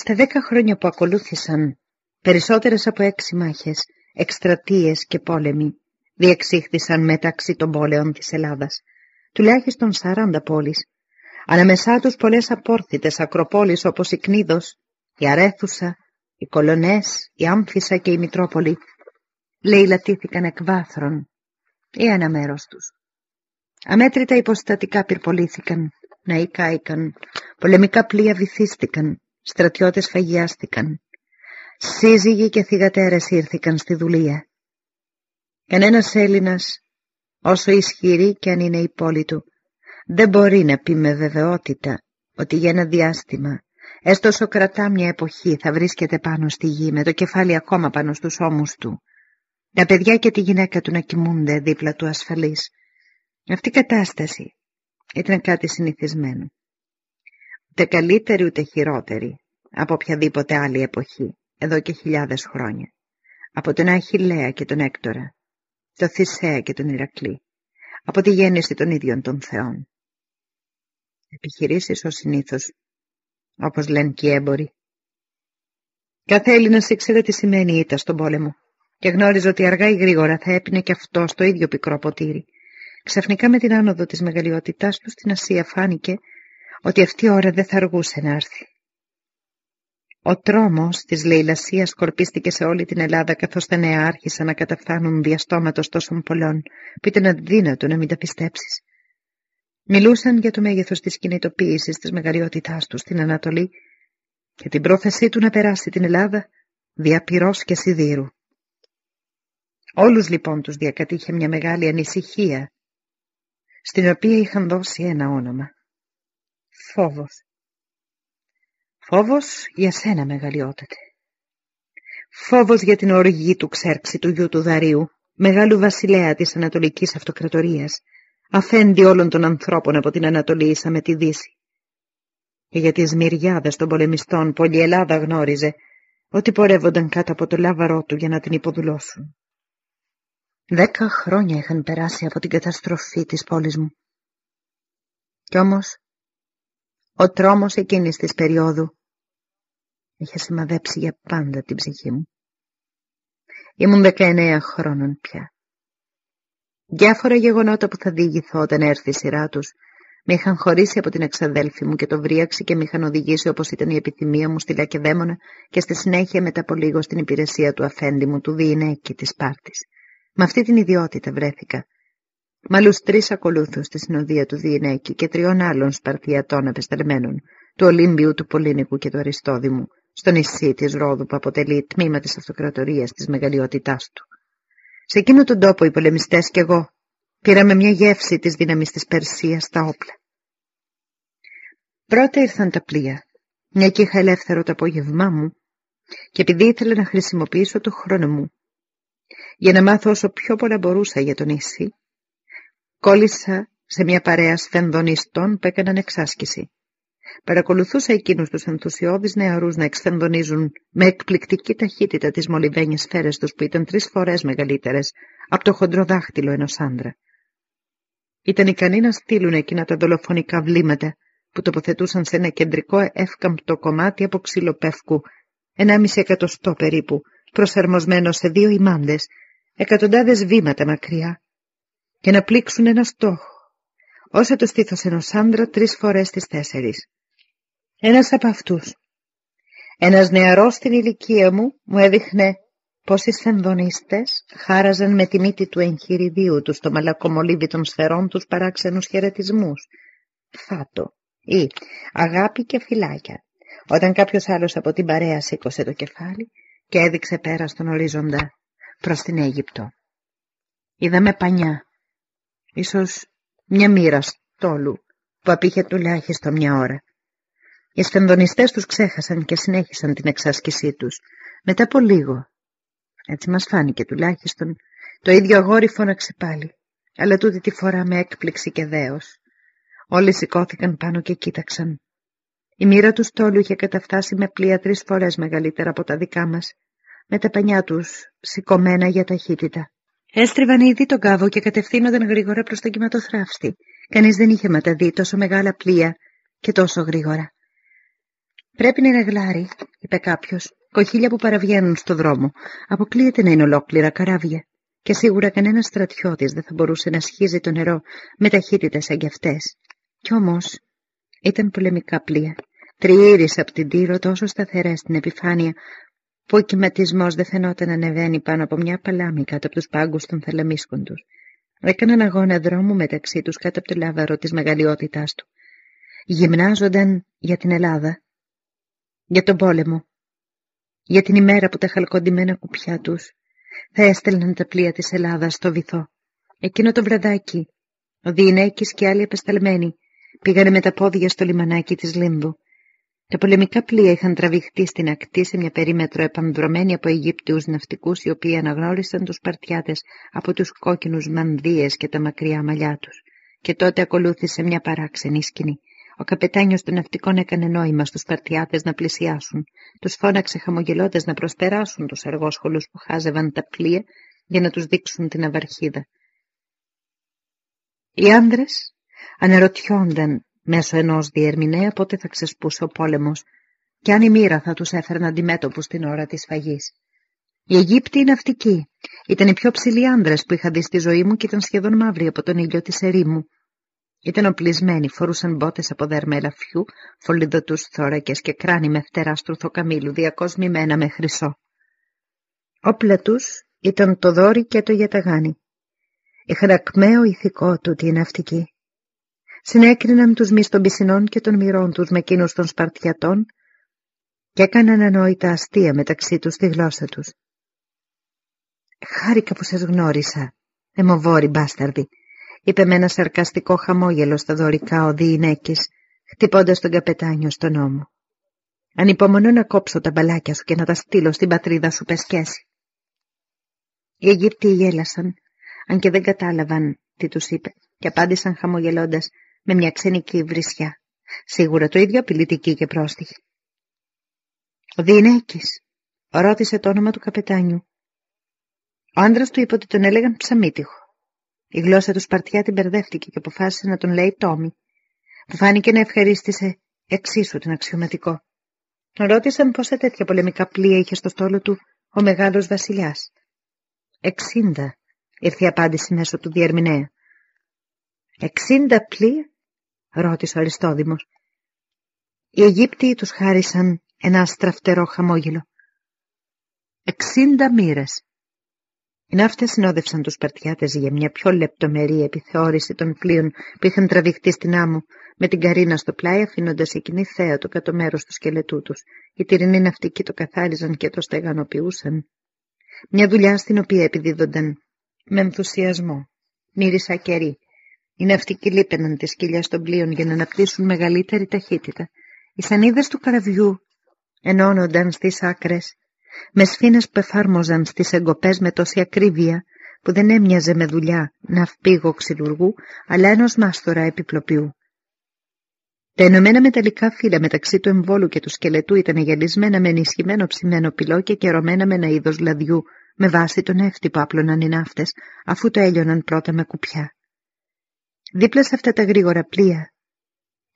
Στα δέκα χρόνια που ακολούθησαν, περισσότερες από έξι μάχες, εκστρατείες και πόλεμοι διεξήχθησαν μεταξύ των πόλεων της Ελλάδας. Τουλάχιστον σαράντα πόλεις. Ανάμεσά τους πολλές απόρθητες ακροπόλεις όπως η Κνίδος, η Αρέθουσα, οι Κολονές, η Άμφισα και η Μητρόπολη. Λαιλατήθηκαν εκ βάθρων ή ένα μέρος τους. Αμέτρητα υποστατικά πυρπολήθηκαν, ναοί κάηκαν, πολεμικά πλοία βυθίστηκαν, στρατιώτες φαγιάστηκαν. Σύζυγοι και θυγατέρες ήρθηκαν στη δουλεία. Κανένας Έλληνας, όσο ισχυρή και αν είναι η πόλη του, δεν μπορεί να πει με βεβαιότητα ότι για ένα διάστημα, έστω όσο κρατά μια εποχή, θα βρίσκεται πάνω στη γη με το κεφάλι ακόμα πάνω στους ώμους του. Τα παιδιά και τη γυναίκα του να κοιμούνται δίπλα του ασφαλής. Αυτή η κατάσταση ήταν κάτι συνηθισμένο ούτε καλύτερη ούτε χειρότερη από οποιαδήποτε άλλη εποχή, εδώ και χιλιάδες χρόνια. Από τον Αχιλέα και τον Έκτορα, το Θησέα και τον Ηρακλή, από τη γέννηση των ίδιων των θεών. Επιχειρήσεις ως συνήθως, όπως λένε και οι έμποροι. Κάθε Έλληνας ήξερε τι σημαίνει ήττα στον πόλεμο και γνώριζε ότι αργά ή γρήγορα θα έπινε και αυτό στο ίδιο πικρό ποτήρι. Ξαφνικά με την άνοδο της μεγαλειότητάς του στην Ασία φάνηκε ότι αυτή η ώρα δεν θα αργούσε να έρθει. Ο τρόμος της λαιλασίας σκορπίστηκε σε όλη την Ελλάδα καθώς τα νέα άρχισαν να καταφθάνουν διαστόματος τόσων πολλών που ήταν αδύνατο να μην τα πιστέψεις. Μιλούσαν για το μέγεθος της κινητοποίησης της μεγαλειότητάς τους στην Ανατολή και την πρόθεσή του να περάσει την Ελλάδα δια και σιδήρου. Όλους λοιπόν τους διακατήχε μια μεγάλη ανησυχία στην οποία είχαν δώσει ένα όνομα Φόβος. Φόβος για σένα μεγαλειότατε. Φόβος για την οργή του ξέρξη του γιού του Δαρίου, μεγάλου βασιλέα της Ανατολικής Αυτοκρατορίας, αφέντη όλων των ανθρώπων από την Ανατολή ίσα με τη Δύση. Και για τις μυριάδες των πολεμιστών που όλη η Ελλάδα γνώριζε ότι πορεύονταν κάτω από το λάβαρό του για να την υποδουλώσουν. Δέκα χρόνια είχαν περάσει από την καταστροφή της πόλης μου. Κι όμως ο τρόμος εκείνης της περίοδου είχε σημαδέψει για πάντα την ψυχή μου. Ήμουν 19 χρόνων πια. Διάφορα γεγονότα που θα διηγηθώ όταν έρθει η σειρά τους με είχαν χωρίσει από την εξαδέλφη μου και το βρίαξη και με είχαν οδηγήσει όπως ήταν η επιθυμία μου στη Λακεδαίμονα και στη συνέχεια μετά από λίγο στην υπηρεσία του αφέντη μου, του Διηνέκη της Σπάρτης. Με αυτή την ιδιότητα βρέθηκα με άλλους τρεις ακολούθους στη συνοδεία του Διενέκη και τριών άλλων Σπαρτιατών απεσταλμένων, του Ολύμπιου, του Πολύνικου και του Αριστόδημου, στο νησί της Ρόδου που αποτελεί τμήμα της αυτοκρατορίας της μεγαλειότητάς του. Σε εκείνο τον τόπο οι πολεμιστές κι εγώ πήραμε μια γεύση της δύναμης της Περσίας στα όπλα. Πρώτα ήρθαν τα πλοία, μια και είχα ελεύθερο το απόγευμά μου και επειδή ήθελα να χρησιμοποιήσω το χρόνο μου για να μάθω όσο πιο πολλά μπορούσα για το νησί, Κόλλησα σε μια παρέα σφενδονιστών που έκαναν εξάσκηση. Παρακολουθούσα εκείνους τους ενθουσιώδεις νεαρούς να εξφενδονίζουν με εκπληκτική ταχύτητα τις μολυβένιες σφαίρες τους που ήταν τρεις φορές μεγαλύτερες από το χοντρό δάχτυλο ενός άντρα. Ήταν ικανοί να στείλουν εκείνα τα δολοφονικά βλήματα που τοποθετούσαν σε ένα κεντρικό εύκαμπτο κομμάτι από ξυλοπεύκου, μισή εκατοστό περίπου, προσαρμοσμένο σε δύο ημάντες, εκατοντάδες βήματα μακριά, και να πλήξουν ένα στόχο, όσα το στήθος ενός άντρα τρεις φορές τις τέσσερις. Ένας από αυτούς, ένας νεαρός στην ηλικία μου, μου έδειχνε πως οι σφενδονίστες χάραζαν με τη μύτη του εγχειριδίου τους το μαλακομολύβι των σφαιρών τους παράξενους χαιρετισμούς. Φάτο ή αγάπη και φυλάκια. Όταν κάποιος άλλος από την παρέα σήκωσε το κεφάλι και έδειξε πέρα στον ορίζοντα προς την Αίγυπτο. Είδαμε πανιά, ίσως μια μοίρα στόλου που απήχε τουλάχιστον μια ώρα. Οι σφενδονιστές τους ξέχασαν και συνέχισαν την εξάσκησή τους. Μετά από λίγο, έτσι μας φάνηκε τουλάχιστον, το ίδιο αγόρι φώναξε πάλι, αλλά τούτη τη φορά με έκπληξη και δέος. Όλοι σηκώθηκαν πάνω και κοίταξαν. Η μοίρα του στόλου είχε καταφτάσει με πλοία τρεις φορές μεγαλύτερα από τα δικά μας, με τα πανιά τους σηκωμένα για ταχύτητα. Έστριβαν ήδη τον κάβο και κατευθύνονταν γρήγορα προς τον κυματοθράφστη. Κανείς δεν είχε μεταδεί τόσο μεγάλα πλοία και τόσο γρήγορα. Πρέπει να είναι γλάρι, είπε κάποιος. Κοχύλια που παραβγαίνουν στο δρόμο. Αποκλείεται να είναι ολόκληρα καράβια. Και σίγουρα κανένας στρατιώτης δεν θα μπορούσε να σχίζει το νερό με ταχύτητες σαν κι αυτές. Κι όμως ήταν πολεμικά πλοία. Τριήρης από την Τύρο τόσο σταθερές στην επιφάνεια που ο κυματισμός δεν φαινόταν να ανεβαίνει πάνω από μια παλάμη κάτω από τους πάγκους των θαλαμίσκων τους. Έκαναν αγώνα δρόμου μεταξύ τους κάτω από το λάβαρο της μεγαλειότητάς του. Γυμνάζονταν για την Ελλάδα, για τον πόλεμο, για την ημέρα που τα χαλκοντιμένα κουπιά τους θα έστελναν τα πλοία της Ελλάδας στο βυθό. Εκείνο το βραδάκι, ο Διηνέκης και άλλοι απεσταλμένοι πήγανε με τα πόδια στο λιμανάκι της Λίνδου. Τα πολεμικά πλοία είχαν τραβηχτεί στην ακτή σε μια περίμετρο επανδρομένη από Αιγύπτιους ναυτικούς οι οποίοι αναγνώρισαν τους Σπαρτιάτες από τους κόκκινους μανδύες και τα μακριά μαλλιά τους. Και τότε ακολούθησε μια παράξενη σκηνή. Ο καπετάνιος των ναυτικών έκανε νόημα στους Σπαρτιάτες να πλησιάσουν. Τους φώναξε χαμογελώντας να προσπεράσουν τους αργόσχολους που χάζευαν τα πλοία για να τους δείξουν την αβαρχίδα. Οι άνδρες αναρωτιόνταν μέσω ενός διερμηνέα πότε θα ξεσπούσε ο πόλεμος και αν η μοίρα θα τους έφερνε αντιμέτωπους την ώρα της φαγής. Οι Αιγύπτιοι ναυτικοί ήταν οι πιο ψηλοί άνδρες που είχα δει στη ζωή μου και ήταν σχεδόν μαύροι από τον ήλιο της ερήμου. Ήταν οπλισμένοι, φορούσαν μπότες από δέρμα ελαφιού, φωλιδωτούς θώρακες και κράνη με φτερά στρουθοκαμήλου, διακοσμημένα με χρυσό. Όπλα τους ήταν το δόρι και το γιαταγάνι. Είχαν ακμαίο ηθικό του οι ναυτικοί. Συνέκριναν τους μυς των πισινών και των μυρών τους με εκείνους των Σπαρτιατών και έκαναν ανόητα αστεία μεταξύ τους στη γλώσσα τους. «Χάρηκα που σας γνώρισα, εμοβόροι μπάσταρδοι», είπε με ένα σαρκαστικό χαμόγελο στα δωρικά ο Διηνέκης, χτυπώντας τον καπετάνιο στον ώμο. «Ανυπομονώ να κόψω τα μπαλάκια σου και να τα στείλω στην πατρίδα σου πεσκέση». Οι Αιγύπτιοι γέλασαν, αν και δεν κατάλαβαν τι τους είπε, και απάντησαν χαμογελώντας με μια ξενική βρισιά, σίγουρα το ίδιο απειλητική και πρόστιχη. Ο Διηνέκης ρώτησε το όνομα του καπετάνιου. Ο άντρας του είπε ότι τον έλεγαν ψαμίτιχο. Η γλώσσα του Σπαρτιά την μπερδεύτηκε και αποφάσισε να τον λέει Τόμι. Του φάνηκε να ευχαρίστησε εξίσου την αξιωματικό. Τον ρώτησαν πόσα τέτοια πολεμικά πλοία είχε στο στόλο του ο μεγάλος βασιλιάς. «Εξήντα», ήρθε η απάντηση μέσω του διερμηνέα. «Εξήντα πλοία» ρώτησε ο Αριστόδημος. Οι Αιγύπτιοι τους χάρισαν ένα στραφτερό χαμόγελο. «Εξήντα μοίρες». Οι ναύτες συνόδευσαν τους Σπαρτιάτες για μια πιο λεπτομερή επιθεώρηση των πλοίων που είχαν τραβηχτεί στην άμμο με την καρίνα στο πλάι αφήνοντας εκείνη θέα το κάτω μέρος του σκελετού τους. Οι τυρινοί ναυτικοί το καθάριζαν και το στεγανοποιούσαν. Μια δουλειά στην οποία επιδίδονταν με ενθουσιασμό. Μύρισα κερί. Οι ναυτικοί λείπαιναν τις κοιλιάς των πλοίων για να αναπτύσσουν μεγαλύτερη ταχύτητα. Οι σανίδες του καραβιού ενώνονταν στις άκρες με σφήνες που εφάρμοζαν στις εγκοπές με τόση ακρίβεια που δεν έμοιαζε με δουλειά ναυπήγο ξυλουργού αλλά ενός μάστορα επιπλοποιού. Τα ενωμένα μεταλλικά φύλλα μεταξύ του εμβόλου και του σκελετού ήταν γυαλισμένα με ενισχυμένο ψημένο πυλό και κερωμένα με ένα είδος λαδιού με βάση τον έφτη που άπλωναν οι ναύτες αφού το έλειωναν πρώτα με κουπιά. Δίπλα σε αυτά τα γρήγορα πλοία,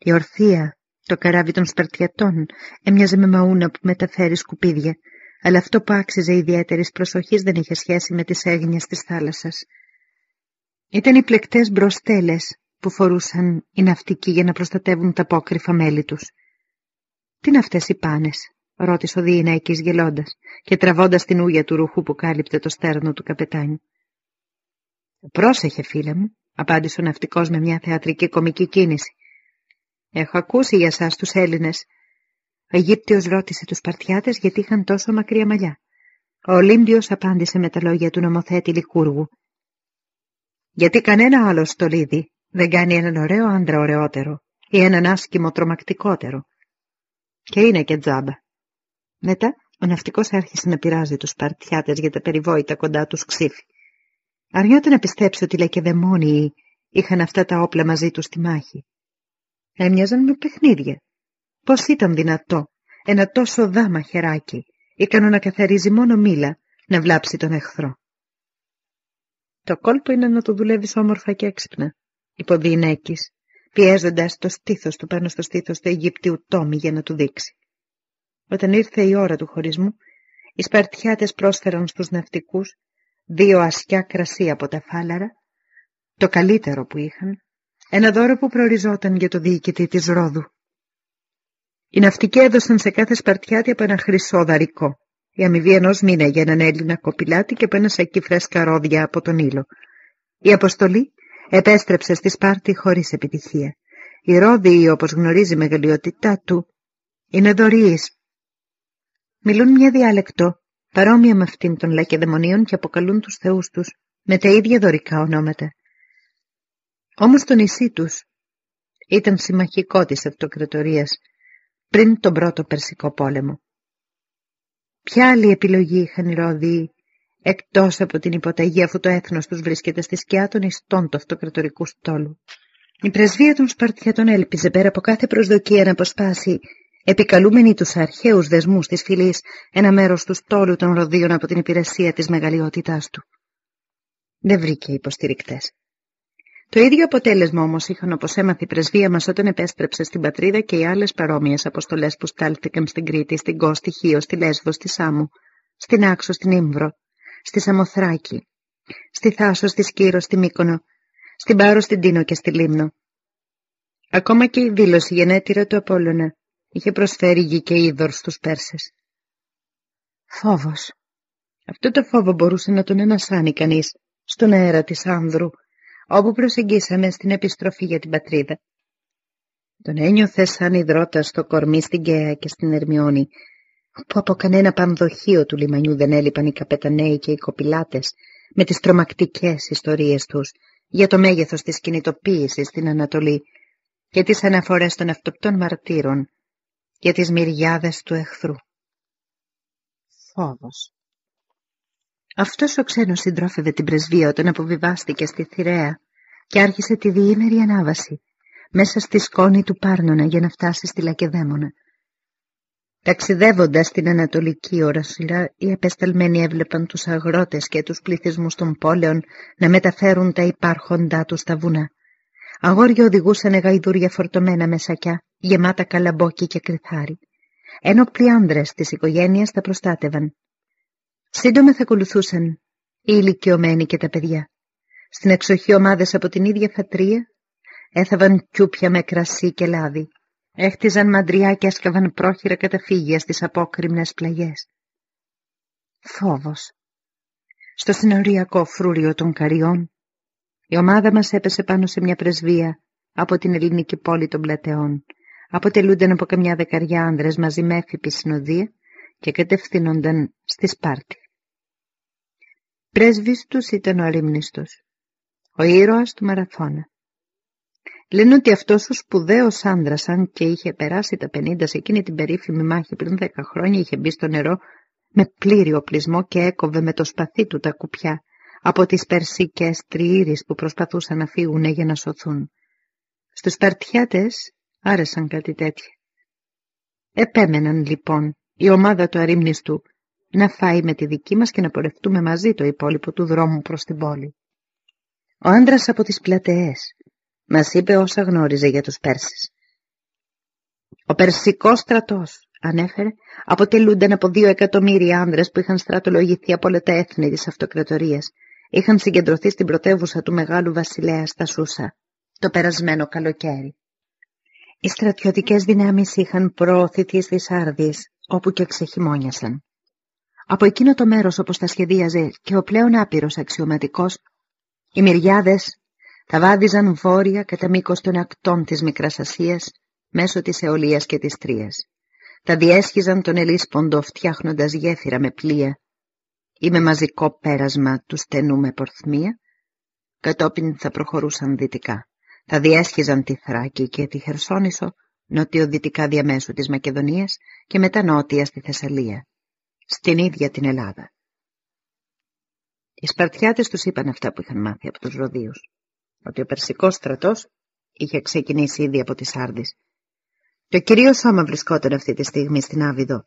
η ορθία, το καράβι των Σπαρτιατών έμοιαζε με μαούνα που μεταφέρει σκουπίδια, αλλά αυτό που άξιζε ιδιαίτερης προσοχής δεν είχε σχέση με τις έγνοιες της θάλασσας. Ήταν οι πλεκτές μπροστέλες που φορούσαν οι ναυτικοί για να προστατεύουν τα απόκρυφα μέλη τους. «Τι είναι αυτές οι πάνες» ρώτησε ο Διηναίκης γελώντας και τραβώντας την ούγια του ρουχού που κάλυπτε το στέρνο του καπετάνιου. «Πρόσεχε, φίλε μου», απάντησε ο ναυτικός με μια θεατρική κομική κίνηση. «Έχω ακούσει για σας τους Έλληνες ο Αιγύπτιος ρώτησε τους Σπαρτιάτες γιατί είχαν τόσο μακριά μαλλιά. Ο Ολύμπιος απάντησε με τα λόγια του νομοθέτη Λικούργου. Γιατί κανένα άλλο στολίδι δεν κάνει έναν ωραίο άντρα ωραιότερο ή έναν άσχημο τρομακτικότερο. Και είναι και τζάμπα. Μετά ο ναυτικός άρχισε να πειράζει τους Σπαρτιάτες για τα περιβόητα κοντά τους ξύφη. Αρνιόταν να πιστέψει ότι λεκεδαιμόνιοι είχαν αυτά τα όπλα μαζί τους στη μάχη. Έμοιαζαν με παιχνίδια Πώς ήταν δυνατό ένα τόσο δάμα χεράκι, ικανό να καθαρίζει μόνο μήλα, να βλάψει τον εχθρό. Το κόλπο είναι να το δουλεύεις όμορφα και έξυπνα, είπε ο πιέζοντας το στήθος του πάνω στο στήθος του Αιγύπτιου Τόμι για να του δείξει. Όταν ήρθε η ώρα του χωρισμού, οι Σπαρτιάτες πρόσφεραν στους ναυτικούς δύο ασκιά κρασί από τα φάλαρα, το καλύτερο που είχαν, ένα δώρο που προοριζόταν για το διοικητή της Ρόδου. Οι ναυτικοί έδωσαν σε κάθε Σπαρτιάτη από ένα χρυσό δαρικό, η αμοιβή ενός μήνα για έναν Έλληνα κοπηλάτη και από ένα σακί φρέσκα ρόδια από τον ήλο. Η αποστολή επέστρεψε στη Σπάρτη χωρίς επιτυχία. Η Ρόδη, όπως γνωρίζει η μεγαλειότητά του, είναι δωρεής. Μιλούν μια διάλεκτο, παρόμοια με αυτήν των λακεδαιμονίων και αποκαλούν τους θεούς τους με τα ίδια δωρικά ονόματα. Όμως το νησί τους ήταν συμμαχικό της αυτοκρατορίας πριν τον πρώτο Περσικό πόλεμο. Ποια άλλη επιλογή είχαν οι Ρόδιοι εκτός από την υποταγή αφού το έθνος τους βρίσκεται στη σκιά των ιστών του αυτοκρατορικού στόλου; Η πρεσβεία των Σπαρτιατών έλπιζε πέρα από κάθε προσδοκία να αποσπάσει επικαλούμενοι τους αρχαίους δεσμούς της φυλής ένα μέρος του στόλου των Ροδίων από την υπηρεσία της μεγαλειότητάς του. Δεν βρήκε υποστηρικτές. Το ίδιο αποτέλεσμα όμως είχαν όπως έμαθε η πρεσβεία μας όταν επέστρεψε στην πατρίδα και οι άλλες παρόμοιες αποστολές που στάλθηκαν στην Κρήτη, στην Κώ, στη Χίο, στη Λέσβο, στη Σάμου, στην Άξο, στην Ήμβρο, στη Σαμοθράκη, στη Θάσο, στη Σκύρο, στη Μύκονο, στην Πάρο, στην Τίνο και στη Λίμνο. Ακόμα και η δήλωση γενέτειρα του Απόλλωνα είχε προσφέρει γη και είδωρ στους Πέρσες. Φόβος. Αυτό το φόβο μπορούσε να τον ενασάνει κανείς στον αέρα της Άνδρου, όπου προσεγγίσαμε στην επιστροφή για την πατρίδα. Τον ένιωθε σαν υδρότα στο κορμί στην Καία και στην Ερμιόνη, που από κανένα πανδοχείο του λιμανιού δεν έλειπαν οι καπεταναίοι και οι κοπηλάτες με τις τρομακτικές ιστορίες τους για το μέγεθος της κινητοποίησης στην Ανατολή και τις αναφορές των αυτοπτών μαρτύρων για τις μυριάδες του εχθρού. Φόβος. Αυτός ο ξένος συντρόφευε την πρεσβεία όταν αποβιβάστηκε στη Θηραία και άρχισε τη διήμερη ανάβαση μέσα στη σκόνη του Πάρνονα για να φτάσει στη Λακεδαίμονα. Ταξιδεύοντας στην Ανατολική Ορασιλά, οι επεσταλμένοι έβλεπαν τους αγρότες και τους πληθυσμούς των πόλεων να μεταφέρουν τα υπάρχοντά τους στα βουνά. Αγόρια οδηγούσαν γαϊδούρια φορτωμένα με σακιά, γεμάτα καλαμπόκι και κρυθάρι. Ένοπλοι άνδρες της οικογένειας τα προστάτευαν. Σύντομα θα ακολουθούσαν οι ηλικιωμένοι και τα παιδιά. Στην εξοχή ομάδες από την ίδια φατρία έθαβαν κιούπια με κρασί και λάδι. Έχτιζαν μαντριά και έσκαβαν πρόχειρα καταφύγια στις απόκριμνες πλαγιές. Φόβος. Στο συνοριακό φρούριο των Καριών η ομάδα μας έπεσε πάνω σε μια πρεσβεία από την ελληνική πόλη των Πλατεών. Αποτελούνταν από καμιά δεκαριά άνδρες μαζί με έφυπη συνοδεία και κατευθύνονταν στη Σπάρτη. Πρέσβης τους ήταν ο Αρήμνηστος, ο ήρωας του Μαραθώνα. Λένε ότι αυτός ο σπουδαίος άνδρας, αν και είχε περάσει τα πενήντα σε εκείνη την περίφημη μάχη πριν δέκα χρόνια, είχε μπει στο νερό με πλήρη οπλισμό και έκοβε με το σπαθί του τα κουπιά από τις περσικές τριήρεις που προσπαθούσαν να φύγουν για να σωθούν. Στους Σπαρτιάτες άρεσαν κάτι τέτοια. Επέμεναν λοιπόν η ομάδα του αρήμνηστου να φάει με τη δική μας και να πορευτούμε μαζί το υπόλοιπο του δρόμου προς την πόλη. Ο άντρας από τις πλατεές μας είπε όσα γνώριζε για τους Πέρσες. Ο Περσικός στρατός, ανέφερε, αποτελούνταν από δύο εκατομμύρια άνδρες που είχαν στρατολογηθεί από όλα τα έθνη της αυτοκρατορίας. Είχαν συγκεντρωθεί στην πρωτεύουσα του Μεγάλου Βασιλέα στα Σούσα, το περασμένο καλοκαίρι. Οι στρατιωτικές δυνάμεις είχαν προωθηθεί στις Άρδεις, όπου και ξεχυμόνιασαν. Από εκείνο το μέρος όπως τα σχεδίαζε και ο πλέον άπειρος αξιωματικός, οι μυριάδες τα βάδιζαν βόρεια κατά μήκος των ακτών της Μικράς Ασίας, μέσω της Αιωλίας και της Τρίας. Τα διέσχιζαν τον Ελίσποντο φτιάχνοντας γέφυρα με πλοία ή με μαζικό πέρασμα του στενού με πορθμία, κατόπιν θα προχωρούσαν δυτικά. Θα διέσχιζαν τη Θράκη και τη Χερσόνησο, νοτιοδυτικά διαμέσου της Μακεδονίας και μετά νότια στη Θεσσαλία, στην ίδια την Ελλάδα. Οι Σπαρτιάτες τους είπαν αυτά που είχαν μάθει από τους Ροδίους, ότι ο Περσικός στρατός είχε ξεκινήσει ήδη από τις Άρδεις. Το κυρίω σώμα βρισκόταν αυτή τη στιγμή στην Άβυδο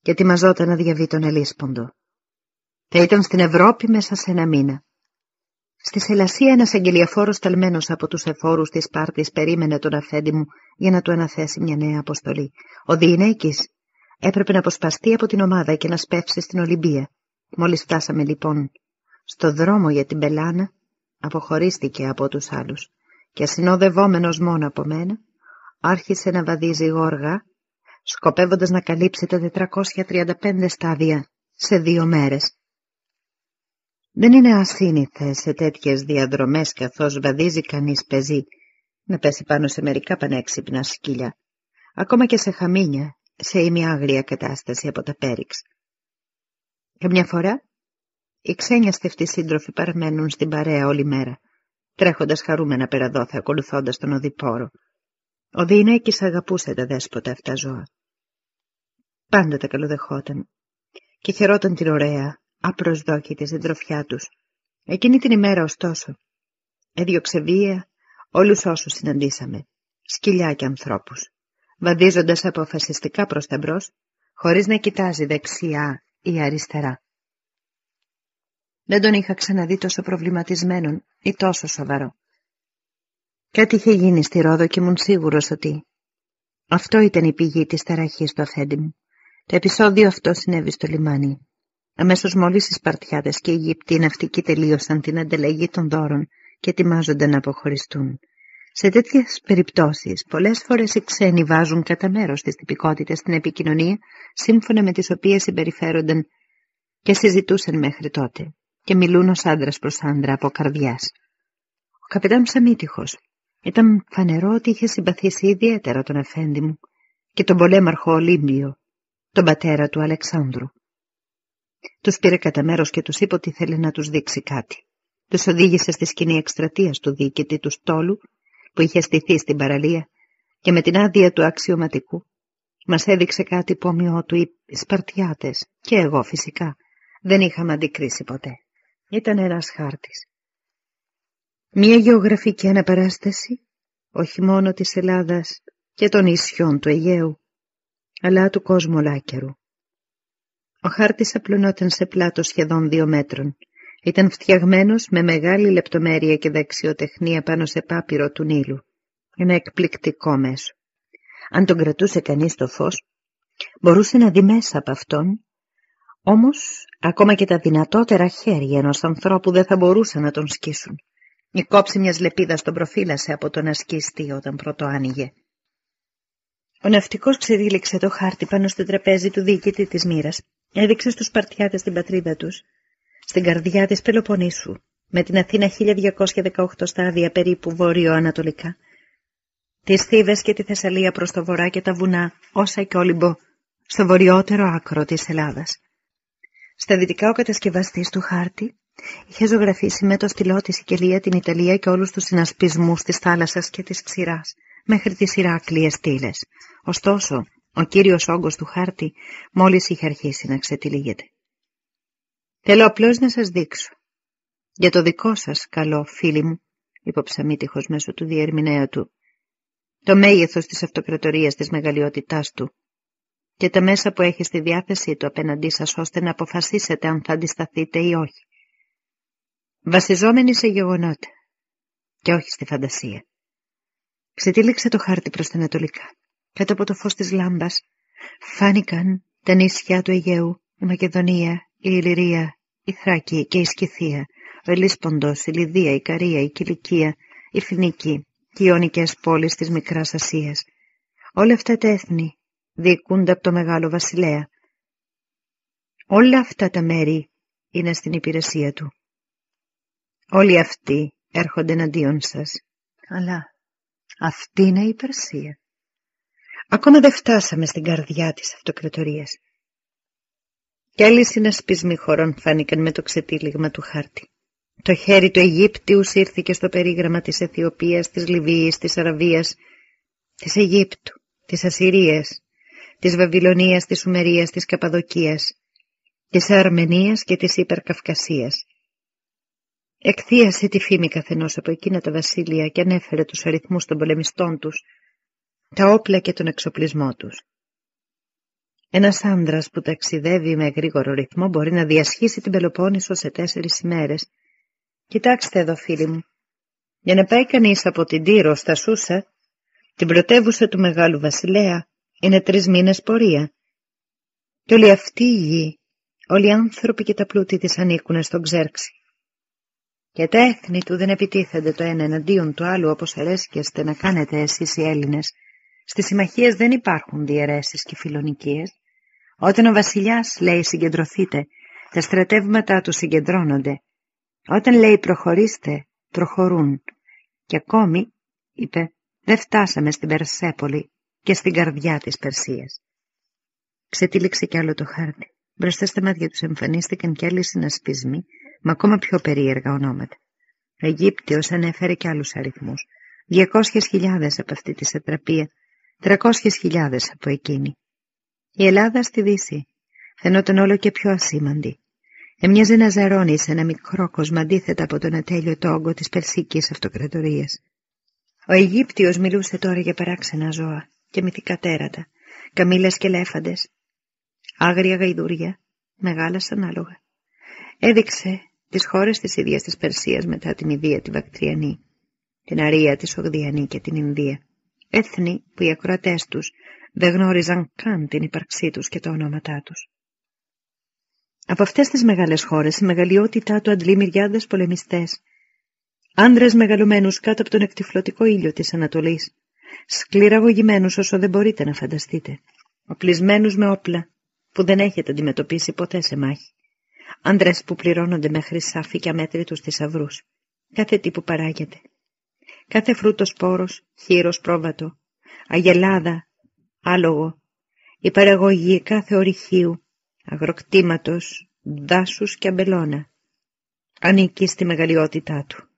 και ετοιμαζόταν να διαβεί τον Ελίσποντο. Θα ήταν στην Ευρώπη μέσα σε ένα μήνα. Στη Σελασία ένας αγγελιαφόρος ταλμένος από τους εφόρους της Πάρτης περίμενε τον αφέντη μου για να του αναθέσει μια νέα αποστολή. Ο Διηνέκης Έπρεπε να αποσπαστεί από την ομάδα και να σπεύσει στην Ολυμπία. Μόλις φτάσαμε λοιπόν στο δρόμο για την Πελάνα, αποχωρίστηκε από τους άλλους και ασυνοδευόμενος μόνο από μένα, άρχισε να βαδίζει γόργα, σκοπεύοντας να καλύψει τα 435 στάδια σε δύο μέρες. Δεν είναι ασύνηθε σε τέτοιες διαδρομές καθώς βαδίζει κανείς πεζί να πέσει πάνω σε μερικά πανέξυπνα σκύλια, ακόμα και σε χαμίνια, σε ημιάγρια κατάσταση από τα πέριξ. Καμιά φορά οι ξένιαστευτοί σύντροφοι παραμένουν στην παρέα όλη μέρα, τρέχοντας χαρούμενα πέρα δόθε ακολουθώντας τον οδηπόρο. Ο Διηνέκης αγαπούσε τα δέσποτα αυτά ζώα. Πάντα τα καλοδεχόταν και χαιρόταν την ωραία, απροσδόκητη συντροφιά τους. Εκείνη την ημέρα, ωστόσο, έδιωξε βία όλους όσους συναντήσαμε, σκυλιά και ανθρώπους, βαδίζοντας αποφασιστικά προς τα μπρος, χωρίς να κοιτάζει δεξιά ή αριστερά. Δεν τον είχα ξαναδεί τόσο προβληματισμένον ή τόσο σοβαρό. Κάτι είχε γίνει στη Ρόδο και ήμουν σίγουρος ότι αυτό ήταν η πηγή της ταραχής του αφέντη μου. Το επεισόδιο αυτό συνέβη στο λιμάνι. Αμέσως μόλις οι Σπαρτιάδες και οι Αιγυπτοί ναυτικοί τελείωσαν την ανταλλαγή των δώρων και ετοιμάζονται να αποχωριστούν. Σε τέτοιες περιπτώσεις, πολλές φορές οι ξένοι βάζουν κατά μέρος τις τυπικότητες στην επικοινωνία, σύμφωνα με τις οποίες συμπεριφέρονταν και συζητούσαν μέχρι τότε και μιλούν ως άντρας προς άντρα από καρδιάς. Ο καπετάν Σαμίτυχος ήταν φανερό ότι είχε συμπαθήσει ιδιαίτερα τον αφέντη μου και τον πολέμαρχο Ολύμπιο, τον πατέρα του Αλεξάνδρου. Τους πήρε κατά μέρος και τους είπε ότι θέλει να τους δείξει κάτι. Τους οδήγησε στη σκηνή εκστρατείας του διοικητή του στόλου που είχε στηθεί στην παραλία και με την άδεια του αξιωματικού μας έδειξε κάτι όμοιο του οι Σπαρτιάτες και εγώ φυσικά δεν είχαμε αντικρίσει ποτέ. Ήταν ένας χάρτης. Μία γεωγραφική αναπαράσταση, όχι μόνο της Ελλάδας και των νησιών του Αιγαίου, αλλά του κόσμου ολάκερου. Ο χάρτης απλωνόταν σε πλάτο σχεδόν δύο μέτρων. Ήταν φτιαγμένος με μεγάλη λεπτομέρεια και δεξιοτεχνία πάνω σε πάπυρο του Νείλου. Ένα εκπληκτικό μέσο. Αν τον κρατούσε κανείς το φως, μπορούσε να δει μέσα από αυτόν, όμως ακόμα και τα δυνατότερα χέρια ενός ανθρώπου δεν θα μπορούσαν να τον σκίσουν. Η κόψη μιας λεπίδας τον προφύλασε από τον ασκιστή όταν πρώτο άνοιγε. Ο ναυτικός ξεδίληξε το χάρτη πάνω στο τραπέζι του διοικητή της μοίρας. Έδειξε στους Σπαρτιάτες την πατρίδα τους, στην καρδιά της Πελοποννήσου, με την Αθήνα 1218 στάδια περίπου βόρειο-ανατολικά, τις Θήβες και τη Θεσσαλία προς το βορρά και τα βουνά, όσα και Όλυμπο, στο βορειότερο άκρο της Ελλάδας. Στα δυτικά ο κατασκευαστής του χάρτη είχε ζωγραφίσει με το στυλό της Σικελία, την Ιταλία και όλους τους συνασπισμούς της θάλασσας και της ξηράς, μέχρι τις Ηράκλειες στήλες. Ωστόσο, ο κύριος όγκος του χάρτη μόλις είχε αρχίσει να ξετυλίγεται. Θέλω απλώς να σας δείξω. Για το δικό σας καλό, φίλοι μου, είπε ο μέσω του διερμηνέα του, το μέγεθος της αυτοκρατορίας της μεγαλειότητάς του και τα μέσα που έχει στη διάθεσή του απέναντί σας ώστε να αποφασίσετε αν θα αντισταθείτε ή όχι. Βασιζόμενοι σε γεγονότα και όχι στη φαντασία. Ξετύλιξε το χάρτη προς τα ανατολικά. Κάτω από το φως της λάμπας φάνηκαν τα νησιά του Αιγαίου, η Μακεδονία, η Ηλυρία, η Θράκη και η Σκυθία, ο Ελίσποντος, η Λιδία, η Καρία, η Κιλικία, η Φινίκη και οι Ιωνικές πόλεις της Μικράς Ασίας. Όλα αυτά τα έθνη διοικούνται από το Μεγάλο Βασιλέα. Όλα αυτά τα μέρη είναι στην υπηρεσία του. Όλοι αυτοί έρχονται εναντίον σας. Αλλά αυτή είναι η Περσία. Ακόμα δεν φτάσαμε στην καρδιά της αυτοκρατορίας. Κι άλλοι συνασπισμοί χωρών φάνηκαν με το ξετύλιγμα του χάρτη. Το χέρι του Αιγύπτιου σύρθηκε στο περίγραμμα της Αιθιοπίας, της Λιβύης, της Αραβίας, της Αιγύπτου, της Ασσυρίας, της Βαβυλωνίας, της Σουμερίας, της Καπαδοκίας, της Αρμενίας και της Υπερκαυκασίας. Εκθίασε τη φήμη καθενός από εκείνα τα βασίλεια και ανέφερε τους αριθμούς των πολεμιστών τους, τα όπλα και τον εξοπλισμό τους. Ένας άντρας που ταξιδεύει με γρήγορο ρυθμό μπορεί να διασχίσει την Πελοπόννησο σε τέσσερις ημέρες. Κοιτάξτε εδώ φίλοι μου, για να πάει κανείς από την Τύρο στα Σούσα, την πρωτεύουσα του Μεγάλου Βασιλέα, είναι τρεις μήνες πορεία Και όλη αυτή η γη, όλοι οι άνθρωποι και τα πλούτη της ανήκουν στον ξέρξη. Και τα έθνη του δεν επιτίθενται το ένα εναντίον του άλλου όπως αρέσκεστε να κάνετε εσείς οι Έλληνες. Στις συμμαχίες δεν υπάρχουν διαιρέσεις και φιλονικίες. Όταν ο βασιλιάς λέει συγκεντρωθείτε, τα στρατεύματά του συγκεντρώνονται. Όταν λέει προχωρήστε, προχωρούν. Και ακόμη, είπε, δεν φτάσαμε στην Περσέπολη και στην καρδιά της Περσίας. Ξετύλιξε κι άλλο το χάρτη. Μπροστά στα μάτια τους εμφανίστηκαν κι άλλοι συνασπισμοί με ακόμα πιο περίεργα ονόματα. Ο Αιγύπτιος ανέφερε κι άλλους αριθμούς. 200.000 από αυτή τη σατραπία, 300.000 από εκείνη. Η Ελλάδα στη Δύση φαινόταν όλο και πιο ασήμαντη. Έμοιαζε να ζαρώνει σε ένα μικρό κόσμο αντίθετα από τον ατέλειο τόγκο της Περσικής Αυτοκρατορίας. Ο Αιγύπτιος μιλούσε τώρα για παράξενα ζώα και μυθικά τέρατα, καμήλες και λέφαντες, άγρια γαϊδούρια, μεγάλα σαν άλογα. Έδειξε τις χώρες της ίδιας της Περσίας μετά την Ιδία τη Βακτριανή, την Αρία, τη Σογδιανή και την Ινδία. Έθνη που οι ακροατές τους δεν γνώριζαν καν την ύπαρξή τους και τα ονόματά τους. Από αυτές τις μεγάλες χώρες η μεγαλειότητά του αντλεί μυριάδες πολεμιστές, άντρες μεγαλωμένους κάτω από τον εκτιφλωτικό ήλιο της Ανατολής, σκληραγωγημένους όσο δεν μπορείτε να φανταστείτε, οπλισμένους με όπλα που δεν έχετε αντιμετωπίσει ποτέ σε μάχη, άντρες που πληρώνονται με χρυσάφι και αμέτρητους θησαυρούς. κάθε τι που παράγεται, κάθε φρούτος σπόρος, χείρος πρόβατο, αγελάδα, άλογο, η παραγωγή κάθε ορυχείου, αγροκτήματος, δάσους και αμπελώνα. Ανήκει στη μεγαλειότητά του.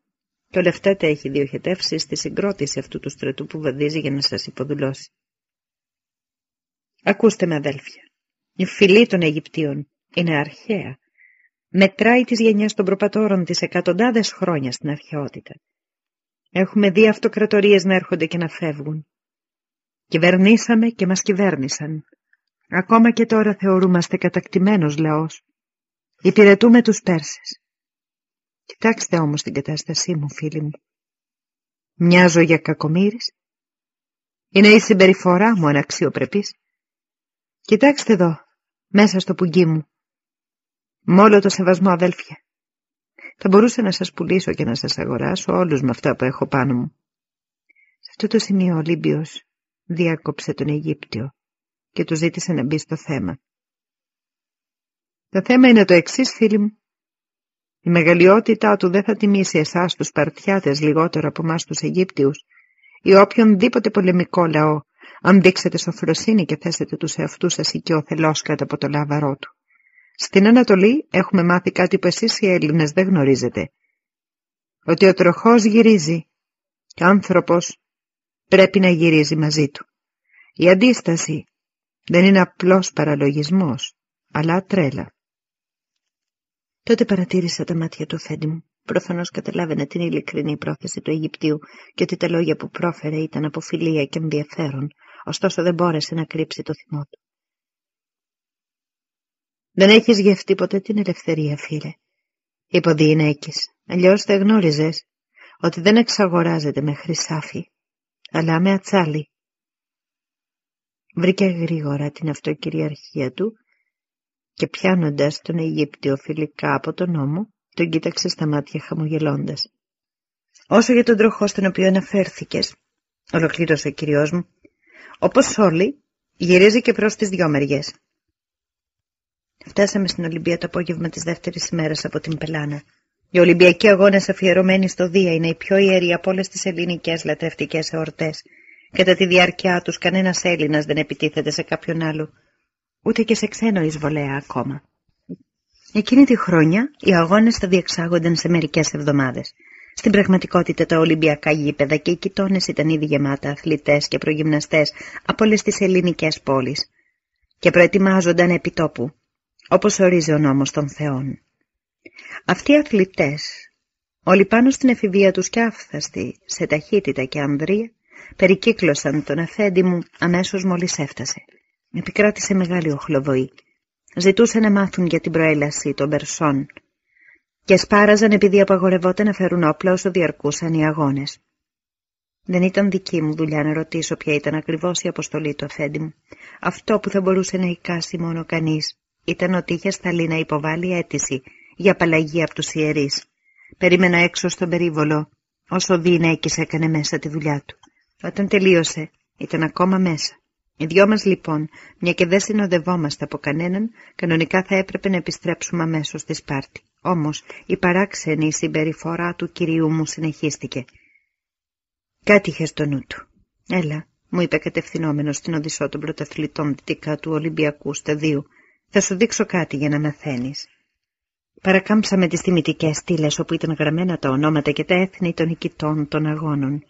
Και όλα αυτά τα έχει διοχετεύσει στη συγκρότηση αυτού του στρατού που βαδίζει για να σας υποδουλώσει. Ακούστε με αδέλφια. Η φυλή των Αιγυπτίων είναι αρχαία. Μετράει τις γενιές των προπατόρων της εκατοντάδες χρόνια στην αρχαιότητα. Έχουμε δει αυτοκρατορίες να έρχονται και να φεύγουν. Κυβερνήσαμε και μας κυβέρνησαν. Ακόμα και τώρα θεωρούμαστε κατακτημένος λαός. Υπηρετούμε τους Πέρσες. Κοιτάξτε όμως την κατάστασή μου, φίλοι μου. Μοιάζω για κακομύρης. Είναι η συμπεριφορά μου αναξιοπρεπής. Κοιτάξτε εδώ, μέσα στο πουγγί μου. Με όλο το σεβασμό αδέλφια. Θα μπορούσα να σας πουλήσω και να σας αγοράσω όλους με αυτά που έχω πάνω μου. Σε αυτό το σημείο ο Ολύμπιος διάκοψε τον Αιγύπτιο και του ζήτησε να μπει στο θέμα. Το θέμα είναι το εξής φίλοι μου. Η μεγαλειότητά του δεν θα τιμήσει εσάς τους Σπαρτιάτες λιγότερο από εμάς τους Αιγύπτιους ή οποιονδήποτε πολεμικό λαό αν δείξετε σοφροσύνη και θέσετε τους εαυτούς σας οικειοθελώς κάτω από το λάβαρό του. Στην Ανατολή έχουμε μάθει κάτι που εσείς οι Έλληνες δεν γνωρίζετε. Ότι ο τροχός γυρίζει και ο άνθρωπος πρέπει να γυρίζει μαζί του. Η αντίσταση δεν είναι απλός παραλογισμός, αλλά τρέλα. Τότε παρατήρησα τα μάτια του Φέντη μου. Προφανώς καταλάβαινε την ειλικρινή πρόθεση του Αιγυπτίου και ότι τα λόγια που πρόφερε ήταν από φιλία και ενδιαφέρον, ωστόσο δεν μπόρεσε να κρύψει το θυμό του. «Δεν έχεις γευτεί ποτέ την ελευθερία, φίλε», είπε ο Διηνέκης. «Αλλιώς δεν γνώριζες ότι δεν εξαγοράζεται με χρυσάφι, αλλά με ατσάλι». Βρήκε γρήγορα την αυτοκυριαρχία του και πιάνοντας τον Αιγύπτιο φιλικά από τον νόμο, τον κοίταξε στα μάτια χαμογελώντας. «Όσο για τον τροχό στον οποίο αναφέρθηκες», ολοκλήρωσε ο κυριός μου, όπως όλοι, γυρίζει και προς τις δυο μεριές. Φτάσαμε στην Ολυμπία το απόγευμα της δεύτερης ημέρας από την Πελάνα. Οι Ολυμπιακοί αγώνες αφιερωμένοι στο Δία είναι οι πιο ιεροί από όλες τις ελληνικές λατρευτικές εορτές. Κατά τη διάρκεια τους κανένας Έλληνας δεν επιτίθεται σε κάποιον άλλο, ούτε και σε ξένο εισβολέα ακόμα. Εκείνη τη χρόνια οι αγώνες θα διεξάγονταν σε μερικές εβδομάδες. Στην πραγματικότητα τα Ολυμπιακά γήπεδα και οι κοιτώνες ήταν ήδη γεμάτα αθλητές και προγυμναστές από όλες τις ελληνικές πόλεις και προετοιμάζονταν επί τόπου, όπως ορίζει ο νόμος των θεών. Αυτοί οι αθλητές, όλοι πάνω στην εφηβεία τους και άφθαστοι, σε ταχύτητα και ανδρεία, περικύκλωσαν τον αφέντη μου αμέσως μόλις έφτασε. Επικράτησε μεγάλη οχλοβοή. Ζητούσε να μάθουν για την προέλαση των Περσών και σπάραζαν επειδή απαγορευόταν να φέρουν όπλα όσο διαρκούσαν οι αγώνες. Δεν ήταν δική μου δουλειά να ρωτήσω ποια ήταν ακριβώς η αποστολή του αφέντη μου. Αυτό που θα μπορούσε να εικάσει μόνο κανείς ήταν ότι είχε σταλεί να υποβάλει αίτηση για απαλλαγή από τους ιερείς. Περίμενα έξω στον περίβολο, όσο ο Διηνέκης έκανε μέσα τη δουλειά του. Όταν τελείωσε, ήταν ακόμα μέσα. Οι δυο μας λοιπόν, μια και δεν συνοδευόμαστε από κανέναν, κανονικά θα έπρεπε να επιστρέψουμε αμέσως στη Σπάρτη. Όμως η παράξενη συμπεριφορά του κυρίου μου συνεχίστηκε. Κάτι είχες στο νου του. Έλα, μου είπε κατευθυνόμενος στην Οδυσσό των πρωταθλητών δυτικά του Ολυμπιακού σταδίου. Θα σου δείξω κάτι για να μαθαίνεις. Παρακάμψαμε τις τιμητικές στήλες όπου ήταν γραμμένα τα ονόματα και τα έθνη των νικητών των αγώνων.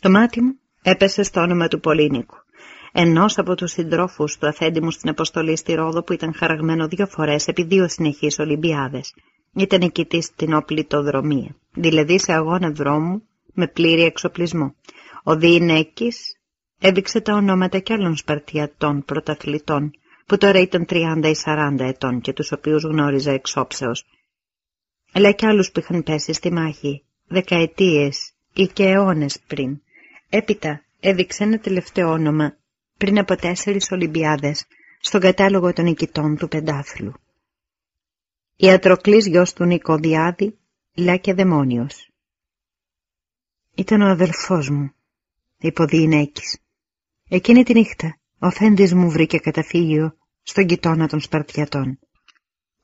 Το μάτι μου έπεσε στο όνομα του Πολύνικου ενός από τους συντρόφους του αφέντη μου στην αποστολή στη Ρόδο που ήταν χαραγμένο δύο φορές επί δύο συνεχείς Ολυμπιάδες. Ήταν νικητής στην οπλιτοδρομία, δηλαδή σε αγώνα δρόμου με πλήρη εξοπλισμό. Ο Διηνέκης έδειξε τα ονόματα κι άλλων Σπαρτιατών πρωταθλητών, που τώρα ήταν 30 ή 40 ετών και τους οποίους γνώριζα εξόψεως. Αλλά κι άλλους που είχαν πέσει στη μάχη, δεκαετίες ή και αιώνες πριν. Έπειτα έδειξε ένα τελευταίο όνομα πριν από τέσσερις Ολυμπιάδες στον κατάλογο των νικητών του πεντάθλου. Ιατροκλής γιος του Νικοδιάδη, Λάκια Δαιμόνιος. Ήταν ο αδελφός μου, είπε ο Διηνέκης. Εκείνη τη νύχτα ο αφέντης μου βρήκε καταφύγιο στον κοιτώνα των Σπαρτιατών.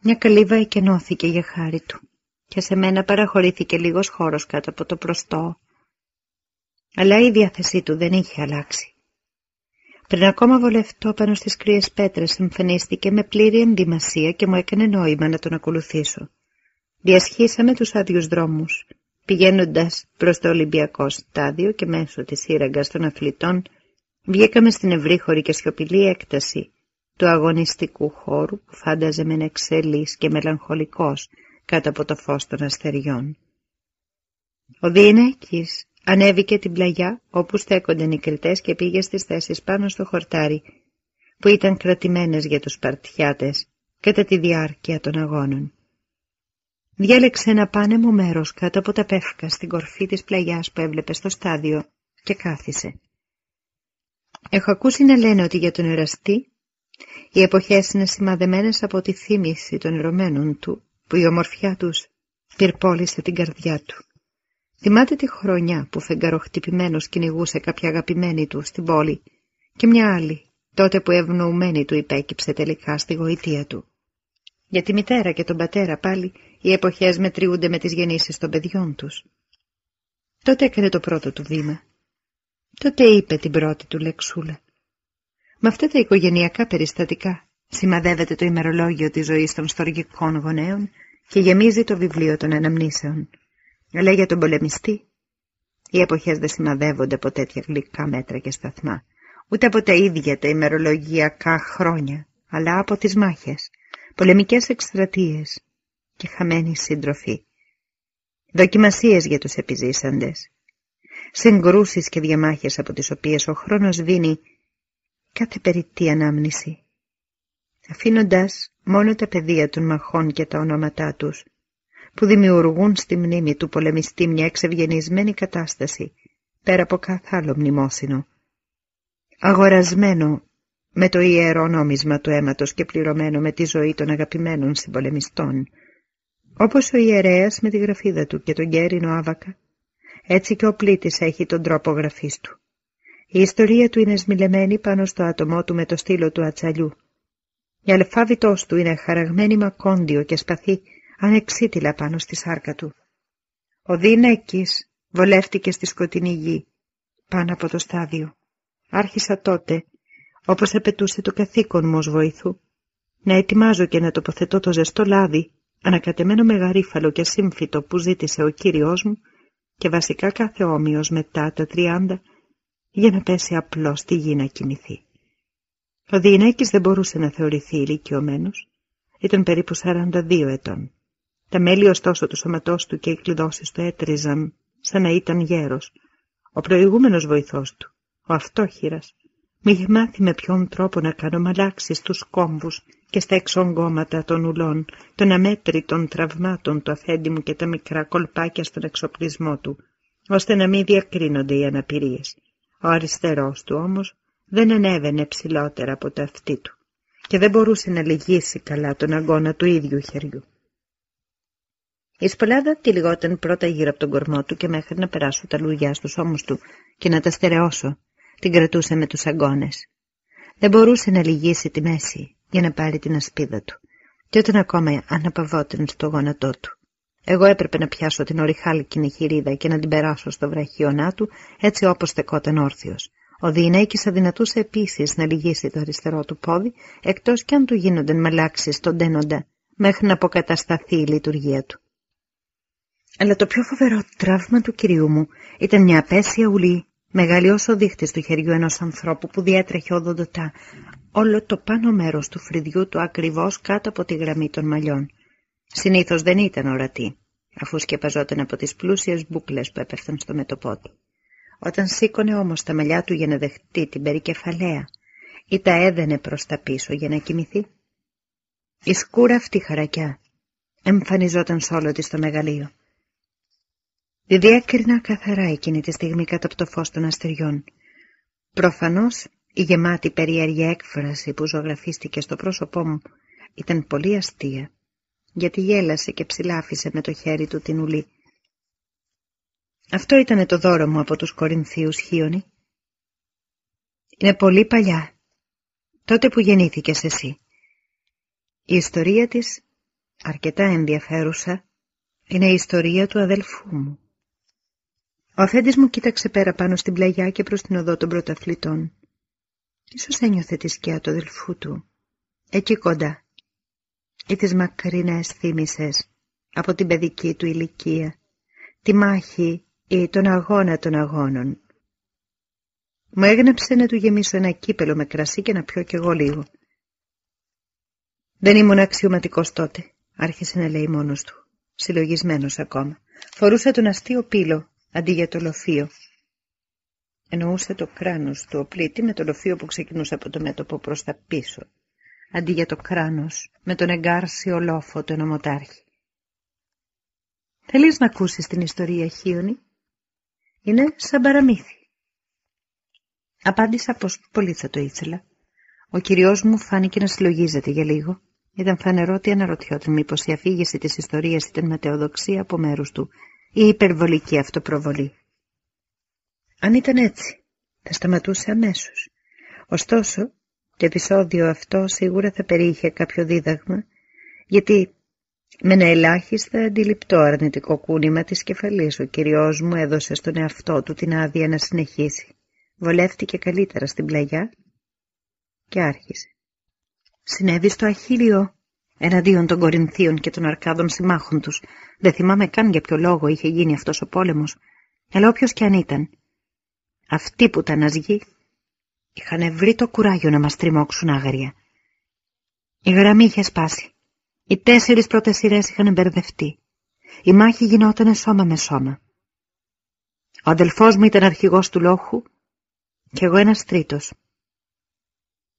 Μια καλύβα εκενώθηκε για χάρη του και σε μένα παραχωρήθηκε λίγος χώρος κάτω από το προστό. Αλλά η διάθεσή του δεν είχε αλλάξει. Πριν ακόμα βολευτώ πάνω στις κρύες πέτρες εμφανίστηκε με πλήρη ενδυμασία και μου έκανε νόημα να τον ακολουθήσω. Διασχίσαμε τους άδειους δρόμους, πηγαίνοντας προς το Ολυμπιακό στάδιο και μέσω της σύραγγας των αθλητών βγήκαμε στην ευρύχωρη και σιωπηλή έκταση του αγωνιστικού χώρου που φάνταζε με εξελής και μελαγχολικός κάτω από το φως των αστεριών. Ο Διενέκης Ανέβηκε την πλαγιά όπου στέκονται οι κριτές και πήγε στις θέσεις πάνω στο χορτάρι που ήταν κρατημένες για τους Σπαρτιάτες κατά τη διάρκεια των αγώνων. Διάλεξε ένα πάνεμο μέρος κάτω από τα πεύκα στην κορφή της πλαγιάς που έβλεπε στο στάδιο και κάθισε. Έχω ακούσει να λένε ότι για τον εραστή οι εποχές είναι σημαδεμένες από τη θύμηση των ερωμένων του που η ομορφιά τους πυρπόλησε την καρδιά του. Θυμάται τη χρονιά που φεγγαροχτυπημένος κυνηγούσε κάποια αγαπημένη του στην πόλη και μια άλλη, τότε που ευνοουμένη του υπέκυψε τελικά στη γοητεία του. Για τη μητέρα και τον πατέρα πάλι οι εποχές μετριούνται με τις γεννήσεις των παιδιών τους. Τότε έκανε το πρώτο του βήμα. Τότε είπε την πρώτη του λεξούλα. Με αυτά τα οικογενειακά περιστατικά σημαδεύεται το ημερολόγιο της ζωής των στοργικών γονέων και γεμίζει το βιβλίο των αναμνήσεων. Αλλά για τον πολεμιστή, οι εποχές δεν σημαδεύονται από τέτοια γλυκά μέτρα και σταθμά, ούτε από τα ίδια τα ημερολογιακά χρόνια, αλλά από τις μάχες, πολεμικές εκστρατείες και χαμένη σύντροφη. Δοκιμασίες για τους επιζήσαντες, συγκρούσεις και διαμάχες από τις οποίες ο χρόνος δίνει κάθε περιττή ανάμνηση, αφήνοντας μόνο τα πεδία των μαχών και τα ονόματά τους, που δημιουργούν στη μνήμη του πολεμιστή μια εξευγενισμένη κατάσταση πέρα από κάθε άλλο μνημόσυνο. Αγορασμένο με το ιερό νόμισμα του αίματος και πληρωμένο με τη ζωή των αγαπημένων συμπολεμιστών, όπως ο ιερέας με τη γραφίδα του και τον γέρινο άβακα, έτσι και ο πλήτης έχει τον τρόπο γραφής του. Η ιστορία του είναι σμιλεμένη πάνω στο άτομό του με το στήλο του ατσαλιού. Η αλφάβητός του είναι χαραγμένη μακόντιο και σπαθή ανεξίτηλα πάνω στη σάρκα του. Ο Δίνεκης βολεύτηκε στη σκοτεινή γη, πάνω από το στάδιο. Άρχισα τότε, όπως απαιτούσε το καθήκον μου ως βοηθού, να ετοιμάζω και να τοποθετώ το ζεστό λάδι, ανακατεμένο με γαρίφαλο και σύμφυτο που ζήτησε ο Κύριος μου και βασικά κάθε όμοιος μετά τα τριάντα, για να πέσει απλώς στη γη να κοιμηθεί. Ο Διηνέκης δεν μπορούσε να θεωρηθεί ηλικιωμένος, ήταν περίπου 42 ετών. Τα μέλη ωστόσο του σώματός του και οι κλειδώσεις του έτριζαν σαν να ήταν γέρος. Ο προηγούμενος βοηθός του, ο αυτόχειρας, μη είχε μάθει με ποιον τρόπο να κάνω μαλάξεις στους κόμβους και στα εξογκώματα των ουλών, των αμέτρητων τραυμάτων του αφέντη μου και τα μικρά κολπάκια στον εξοπλισμό του, ώστε να μην διακρίνονται οι αναπηρίες. Ο αριστερός του όμως δεν ανέβαινε ψηλότερα από το αυτί του και δεν μπορούσε να λυγίσει καλά τον αγώνα του ίδιου χεριού. Η σπολάδα τη λιγόταν πρώτα γύρω από τον κορμό του και μέχρι να περάσω τα λουλιά στους ώμους του και να τα στερεώσω, την κρατούσε με τους αγκώνες. Δεν μπορούσε να λυγίσει τη μέση για να πάρει την ασπίδα του και όταν ακόμα αναπαυόταν στο γόνατό του. Εγώ έπρεπε να πιάσω την οριχάλικη χειρίδα και να την περάσω στο βραχίωνά του έτσι όπως στεκόταν όρθιος. Ο Διηνέκης αδυνατούσε επίσης να λυγίσει το αριστερό του πόδι εκτός κι αν του γίνονταν μαλάξεις στον τένοντα μέχρι να αποκατασταθεί η λειτουργία του. Αλλά το πιο φοβερό τραύμα του κυρίου μου ήταν μια απέσια ουλή, μεγάλη όσο ο δείχτης του χεριού ενός ανθρώπου που διέτρεχε οδοντοτά όλο το πάνω μέρος του φρυδιού του ακριβώς κάτω από τη γραμμή των μαλλιών. Συνήθως δεν ήταν ορατή, αφού σκεπαζόταν από τις πλούσιες μπουκλες που έπεφταν στο μετωπό του. Όταν σήκωνε όμως τα μαλλιά του για να δεχτεί την περικεφαλαία ή τα έδαινε προς τα πίσω για να κοιμηθεί, η σκούρα αυτή χαρακιά εμφανιζόταν σ' όλο της το μεγαλείο. Τη διέκρινα καθαρά εκείνη τη στιγμή κάτω από το φως των αστεριών. Προφανώς η γεμάτη περίεργη έκφραση που ζωγραφίστηκε στο πρόσωπό μου ήταν πολύ αστεία, γιατί γέλασε και ψηλάφισε με το χέρι του την ουλή. Αυτό ήταν το δώρο μου από τους Κορινθίους Χίονι. Είναι πολύ παλιά, τότε που γεννήθηκες εσύ. Η ιστορία της, αρκετά ενδιαφέρουσα, είναι η ιστορία του αδελφού μου. Ο αφέντης μου κοίταξε πέρα πάνω στην πλαγιά και προς την οδό των πρωταθλητών. Ίσως ένιωθε τη σκιά του αδελφού του, εκεί κοντά, ή τις μακρινές θύμησες από την παιδική του ηλικία, τη μάχη ή τον αγώνα των αγώνων. Μου έγνεψε να του γεμίσω ένα κύπελο με κρασί και να πιω κι εγώ λίγο. Δεν ήμουν αξιωματικός τότε, άρχισε να λέει μόνος του, συλλογισμένος ακόμα. Φορούσα τον αστείο πύλο αντί για το λοφείο. Εννοούσε το κράνος του οπλίτη με το λοφείο που ξεκινούσε από το μέτωπο προς τα πίσω, αντί για το κράνος με τον εγκάρσιο λόφο του ενωμοτάρχη. Θέλεις να ακούσεις την ιστορία Χίωνη; Είναι σαν παραμύθι. Απάντησα πως πολύ θα το ήθελα. Ο κυριός μου φάνηκε να συλλογίζεται για λίγο. Ήταν φανερό ότι αναρωτιόταν μήπως η αφήγηση της ιστορίας ήταν μετεοδοξία από μέρους του ή υπερβολική αυτοπροβολή. Αν ήταν έτσι, θα σταματούσε αμέσως. Ωστόσο, το επεισόδιο αυτό σίγουρα θα περιείχε κάποιο δίδαγμα, γιατί με ένα ελάχιστα αντιληπτό αρνητικό κούνημα της κεφαλής ο κυριός μου έδωσε στον εαυτό του την άδεια να συνεχίσει. Βολεύτηκε καλύτερα στην πλαγιά και άρχισε. Συνέβη στο Αχίλιο εναντίον των Κορινθίων και των Αρκάδων συμμάχων τους. Δεν θυμάμαι καν για ποιο λόγο είχε γίνει αυτός ο πόλεμος, αλλά όποιος και αν ήταν. Αυτοί που ήταν ασγοί είχαν βρει το κουράγιο να μας τριμώξουν άγρια. Η γραμμή είχε σπάσει. Οι τέσσερις πρώτες σειρές είχαν μπερδευτεί. Η μάχη γινόταν σώμα με σώμα. Ο αδελφός μου ήταν αρχηγός του λόχου και εγώ ένας τρίτος.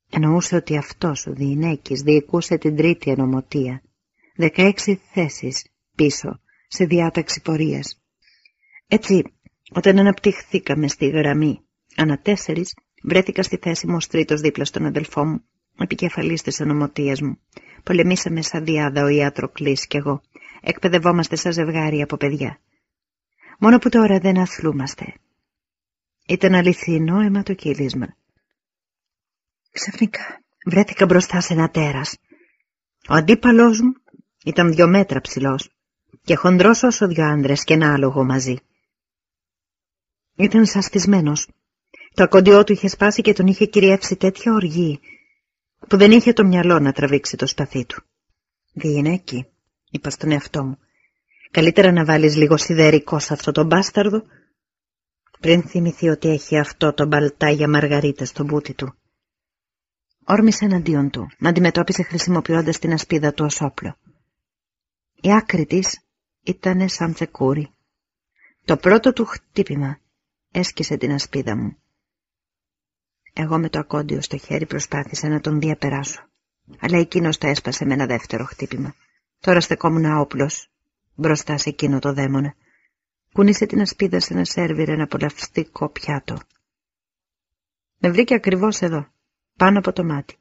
Εννοούσε ότι αυτός ο Διηνέκης διοικούσε την τρίτη ενωμοτεία, δεκαέξι θέσεις πίσω σε διάταξη πορείας. Έτσι, όταν αναπτυχθήκαμε στη γραμμή ανά τέσσερις, βρέθηκα στη θέση μου ως τρίτος δίπλα στον αδελφό μου, επικεφαλής της ενωμοτείας μου. Πολεμήσαμε σαν διάδα ο Ιατροκλής κι εγώ. Εκπαιδευόμαστε σαν ζευγάρι από παιδιά. Μόνο που τώρα δεν αθλούμαστε. Ήταν αληθινό αιματοκύλισμα. Ξαφνικά βρέθηκα μπροστά σε ένα τέρας. Ο αντίπαλός μου ήταν δυο μέτρα ψηλός και χοντρός όσο δυο άντρες και ένα άλογο μαζί. Ήταν σαστισμένος. Το ακοντιό του είχε σπάσει και τον είχε κυριεύσει τέτοια οργή που δεν είχε το μυαλό να τραβήξει το σπαθί του. «Διενέκη», είπα στον εαυτό μου, «καλύτερα να βάλεις λίγο σιδερικό σε αυτό το μπάσταρδο πριν θυμηθεί ότι έχει αυτό το μπαλτά για μαργαρίτα στο μπούτι του». Όρμησε εναντίον του, να αντιμετώπισε χρησιμοποιώντας την ασπίδα του ως όπλο. Η άκρη της ήταν σαν τσεκούρι. Το πρώτο του χτύπημα έσκησε την ασπίδα μου. Εγώ με το ακόντιο στο χέρι προσπάθησα να τον διαπεράσω, αλλά εκείνος το έσπασε με ένα δεύτερο χτύπημα. Τώρα στεκόμουν άοπλος μπροστά σε εκείνο το δαίμονα. Κούνησε την ασπίδα σε ένα σέρβιρ ένα απολαυστικό πιάτο. Με βρήκε ακριβώς εδώ, πάνω από το μάτι.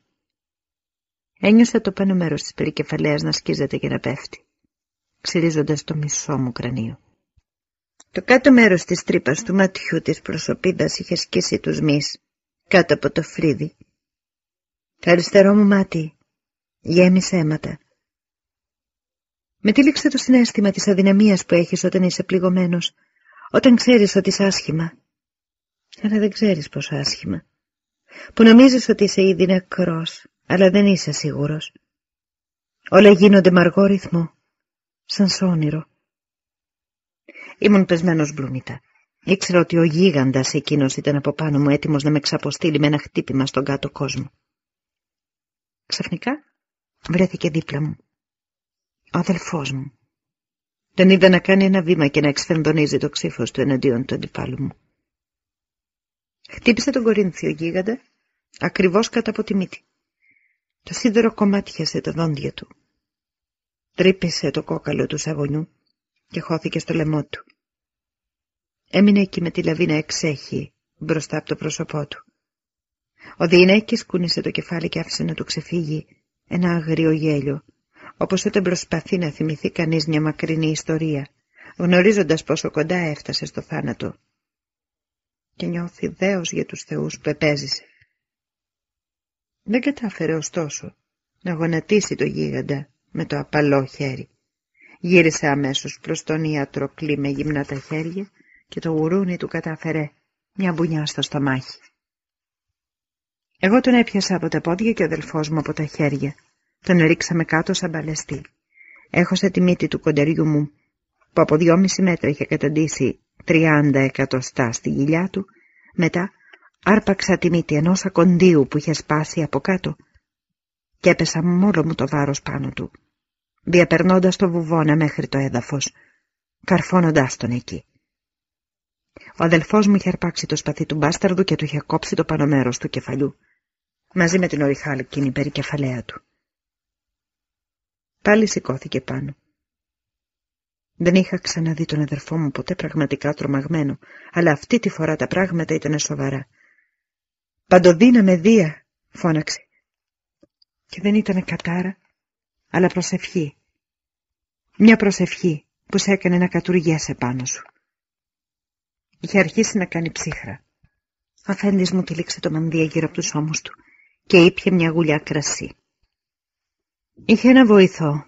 Ένιωσα το πάνω μέρος της περικεφαλαίας να σκίζεται και να πέφτει, ξυρίζοντας το μισό μου κρανίο. Το κάτω μέρος της τρύπας του ματιού της προσωπίδας είχε σκίσει τους μυς, κάτω από το φρύδι. Το αριστερό μου μάτι γέμισε αίματα. Με τύλιξε το συνέστημα της αδυναμίας που έχεις όταν είσαι πληγωμένος, όταν ξέρεις ότι είσαι άσχημα. Αλλά δεν ξέρεις πόσο άσχημα. Που νομίζεις ότι είσαι ήδη νεκρός, αλλά δεν είσαι σίγουρος. Όλα γίνονται με αργό ρυθμό, σαν σ' όνειρο. Ήμουν πεσμένος μπλουμίτα. Ήξερα ότι ο γίγαντας εκείνος ήταν από πάνω μου έτοιμος να με ξαποστείλει με ένα χτύπημα στον κάτω κόσμο. Ξαφνικά βρέθηκε δίπλα μου. Ο αδελφός μου. Τον είδα να κάνει ένα βήμα και να εξφενδονίζει το ξύφος του εναντίον του αντιπάλου μου. Χτύπησε τον κορίνθιο γίγαντα ακριβώς κατά από τη μύτη. Το σίδερο κομμάτιασε τα δόντια του. Τρύπησε το κόκαλο του σαγονιού και χώθηκε στο λαιμό του. Έμεινε εκεί με τη λαβή να εξέχει μπροστά από το πρόσωπό του. Ο Διηνέκης κούνησε το κεφάλι και άφησε να του ξεφύγει ένα αγρίο γέλιο, όπως όταν προσπαθεί να θυμηθεί κανείς μια μακρινή ιστορία, γνωρίζοντας πόσο κοντά έφτασε στο θάνατο. Και νιώθει δέος για τους θεούς που επέζησε. Δεν κατάφερε ωστόσο να γονατίσει το γίγαντα με το απαλό χέρι. Γύρισε αμέσως προς τον ιατροκλή με γυμνά τα χέρια και το γουρούνι του κατάφερε μια μπουνιά στο στομάχι. Εγώ τον έπιασα από τα πόδια και ο αδελφός μου από τα χέρια. Τον ρίξαμε κάτω σαν μπαλαιστή. Έχωσα τη μύτη του κοντεριού μου, που από δυόμιση μέτρα είχε καταντήσει τριάντα εκατοστά στη γυλιά του, μετά άρπαξα τη μύτη ενός ακοντίου που είχε σπάσει από κάτω και έπεσα μόνο μου το βάρος πάνω του διαπερνώντας το βουβόνα μέχρι το έδαφος, καρφώνοντάς τον εκεί. Ο αδελφός μου είχε αρπάξει το σπαθί του μπάσταρδου και του είχε κόψει το πάνω μέρος του κεφαλιού, μαζί με την οριχάλκινη περικεφαλαία του. Πάλι σηκώθηκε πάνω. Δεν είχα ξαναδεί τον αδερφό μου ποτέ πραγματικά τρομαγμένο, αλλά αυτή τη φορά τα πράγματα ήταν σοβαρά. «Παντοδύνα με δία», φώναξε. Και δεν ήταν κατάρα, αλλά προσευχή. Μια προσευχή που σε έκανε να κατουργέσαι πάνω σου. Είχε αρχίσει να κάνει ψύχρα. Ο αφέντης μου τυλίξε το μανδύα γύρω από τους ώμους του και ήπια μια γουλιά κρασί. Είχε ένα βοηθό.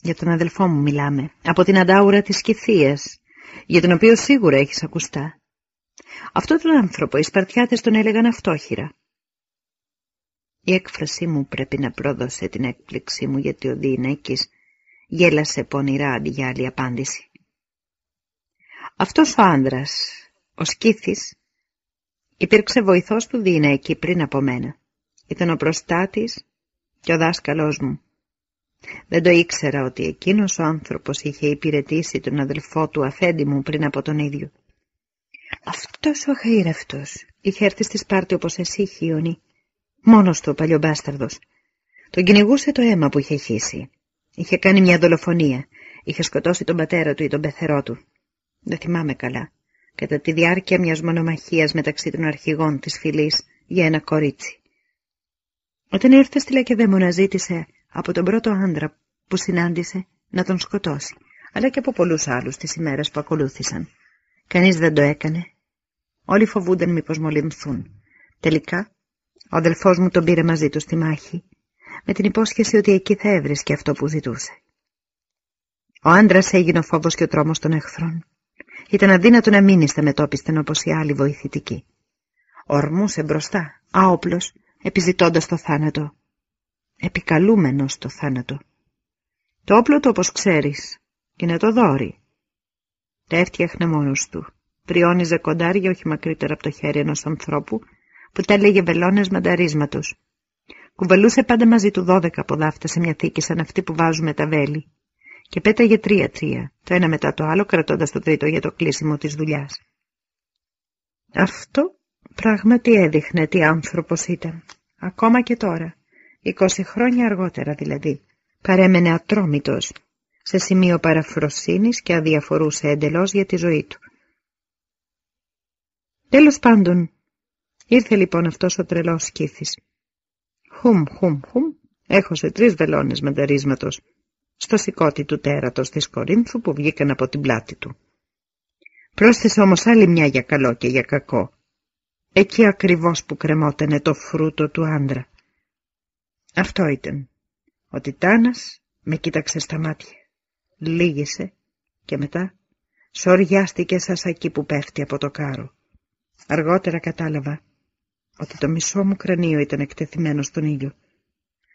Για τον αδελφό μου μιλάμε. Από την αντάουρα της Κιθίας, για τον οποίο σίγουρα έχεις ακουστά. Αυτό τον άνθρωπο οι Σπαρτιάτες τον έλεγαν αυτόχειρα. Η έκφρασή μου πρέπει να πρόδωσε την έκπληξή μου γιατί ο Διηνέκης γέλασε πονηρά αντί για άλλη απάντηση. Αυτός ο άντρας, ο Σκύθης, υπήρξε βοηθός του Διηνέκη πριν από μένα. Ήταν ο προστάτης και ο δάσκαλός μου. Δεν το ήξερα ότι εκείνος ο άνθρωπος είχε υπηρετήσει τον αδελφό του αφέντη μου πριν από τον ίδιο. Αυτός ο αχαήρευτος είχε έρθει στη Σπάρτη όπως εσύ, Χίωνη, Μόνος του ο παλιομπάσταρδος. Τον κυνηγούσε το αίμα που είχε χύσει. Είχε κάνει μια δολοφονία. Είχε σκοτώσει τον πατέρα του ή τον πεθερό του. Δεν θυμάμαι καλά. Κατά τη διάρκεια μιας μονομαχίας μεταξύ των αρχηγών της φυλής για ένα κορίτσι. Όταν ήρθε στη Λακεδαίμονα ζήτησε από τον πρώτο άντρα που συνάντησε να τον σκοτώσει, αλλά και από πολλούς άλλους τις ημέρες που ακολούθησαν. Κανείς δεν το έκανε. Όλοι φοβούνταν μήπως μολυνθούν. Τελικά ο αδελφός μου τον πήρε μαζί του στη μάχη, με την υπόσχεση ότι εκεί θα έβρισκε αυτό που ζητούσε. Ο άντρας έγινε ο φόβος και ο τρόμος των εχθρών. Ήταν αδύνατο να μείνει στα μετόπισθεν όπως οι άλλοι βοηθητικοί. Ορμούσε μπροστά, άοπλος, επιζητώντας το θάνατο. Επικαλούμενος το θάνατο. Το όπλο του, όπως ξέρεις, είναι το δόρι. Τα έφτιαχνε μόνος του. Πριόνιζε κοντάρια όχι μακρύτερα από το χέρι ενός ανθρώπου που τα έλεγε βελόνες μανταρίσματος. Κουβαλούσε πάντα μαζί του δώδεκα ποδάφτα σε μια θήκη σαν αυτή που βάζουμε τα βέλη και πέταγε τρία-τρία, το ένα μετά το άλλο κρατώντας το τρίτο για το κλείσιμο της δουλειάς. Αυτό πράγματι έδειχνε τι άνθρωπος ήταν, ακόμα και τώρα, είκοσι χρόνια αργότερα δηλαδή, παρέμενε ατρόμητος, σε σημείο παραφροσύνης και αδιαφορούσε εντελώς για τη ζωή του. Τέλος πάντων, ήρθε λοιπόν αυτός ο τρελός σκύθης. Χουμ, χουμ, χουμ, έχωσε τρεις βελόνες μαντερίσματος στο σηκώτη του τέρατος της Κορίνθου που βγήκαν από την πλάτη του. Πρόσθεσε όμως άλλη μια για καλό και για κακό. Εκεί ακριβώς που κρεμότανε το φρούτο του άντρα. Αυτό ήταν. Ο Τιτάνας με κοίταξε στα μάτια. Λίγησε και μετά σοριάστηκε σαν σακί που πέφτει από το κάρο. Αργότερα κατάλαβα ότι το μισό μου κρανίο ήταν εκτεθειμένο στον ήλιο.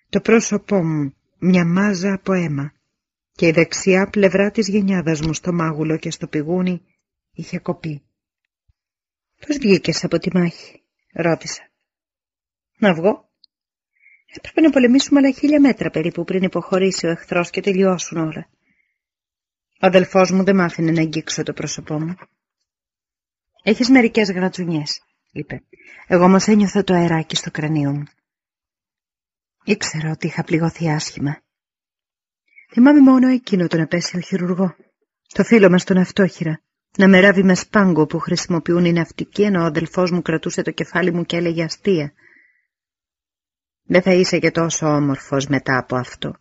Το πρόσωπό μου μια μάζα από αίμα και η δεξιά πλευρά της γενιάδας μου στο μάγουλο και στο πηγούνι είχε κοπεί. «Πώς βγήκες από τη μάχη» ρώτησα. «Να βγω». Έπρεπε να πολεμήσουμε άλλα χίλια μέτρα περίπου πριν υποχωρήσει ο εχθρός και τελειώσουν όλα. Ο αδελφός μου δεν μ' άφηνε να αγγίξω το πρόσωπό μου. «Έχεις μερικές γρατζουνιές», είπε. Εγώ όμως ένιωθα το αεράκι στο κρανίο μου. Ήξερα ότι είχα πληγωθεί άσχημα. Θυμάμαι μόνο εκείνο τον απέσιο χειρουργό. Το φίλο μας τον αυτόχειρα. Να με ράβει με σπάγκο που χρησιμοποιούν οι ναυτικοί ενώ ο αδελφός μου κρατούσε το κεφάλι μου και έλεγε αστεία. Δεν θα είσαι και τόσο όμορφος μετά από αυτό.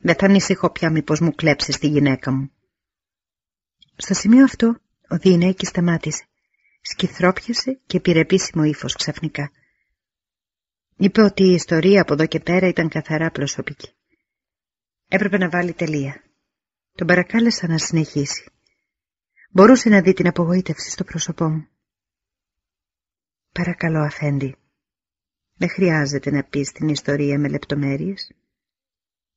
Δεν θα ανησυχώ πια μήπως μου κλέψεις τη γυναίκα μου. Στο σημείο αυτό ο Διηνέκη σταμάτησε. Σκυθρόπιασε και πήρε επίσημο ύφος ξαφνικά. Είπε ότι η ιστορία από εδώ και πέρα ήταν καθαρά προσωπική. Έπρεπε να βάλει τελεία. Τον παρακάλεσα να συνεχίσει. Μπορούσε να δει την απογοήτευση στο πρόσωπό μου. Παρακαλώ, αφέντη. Δεν χρειάζεται να πεις την ιστορία με λεπτομέρειες.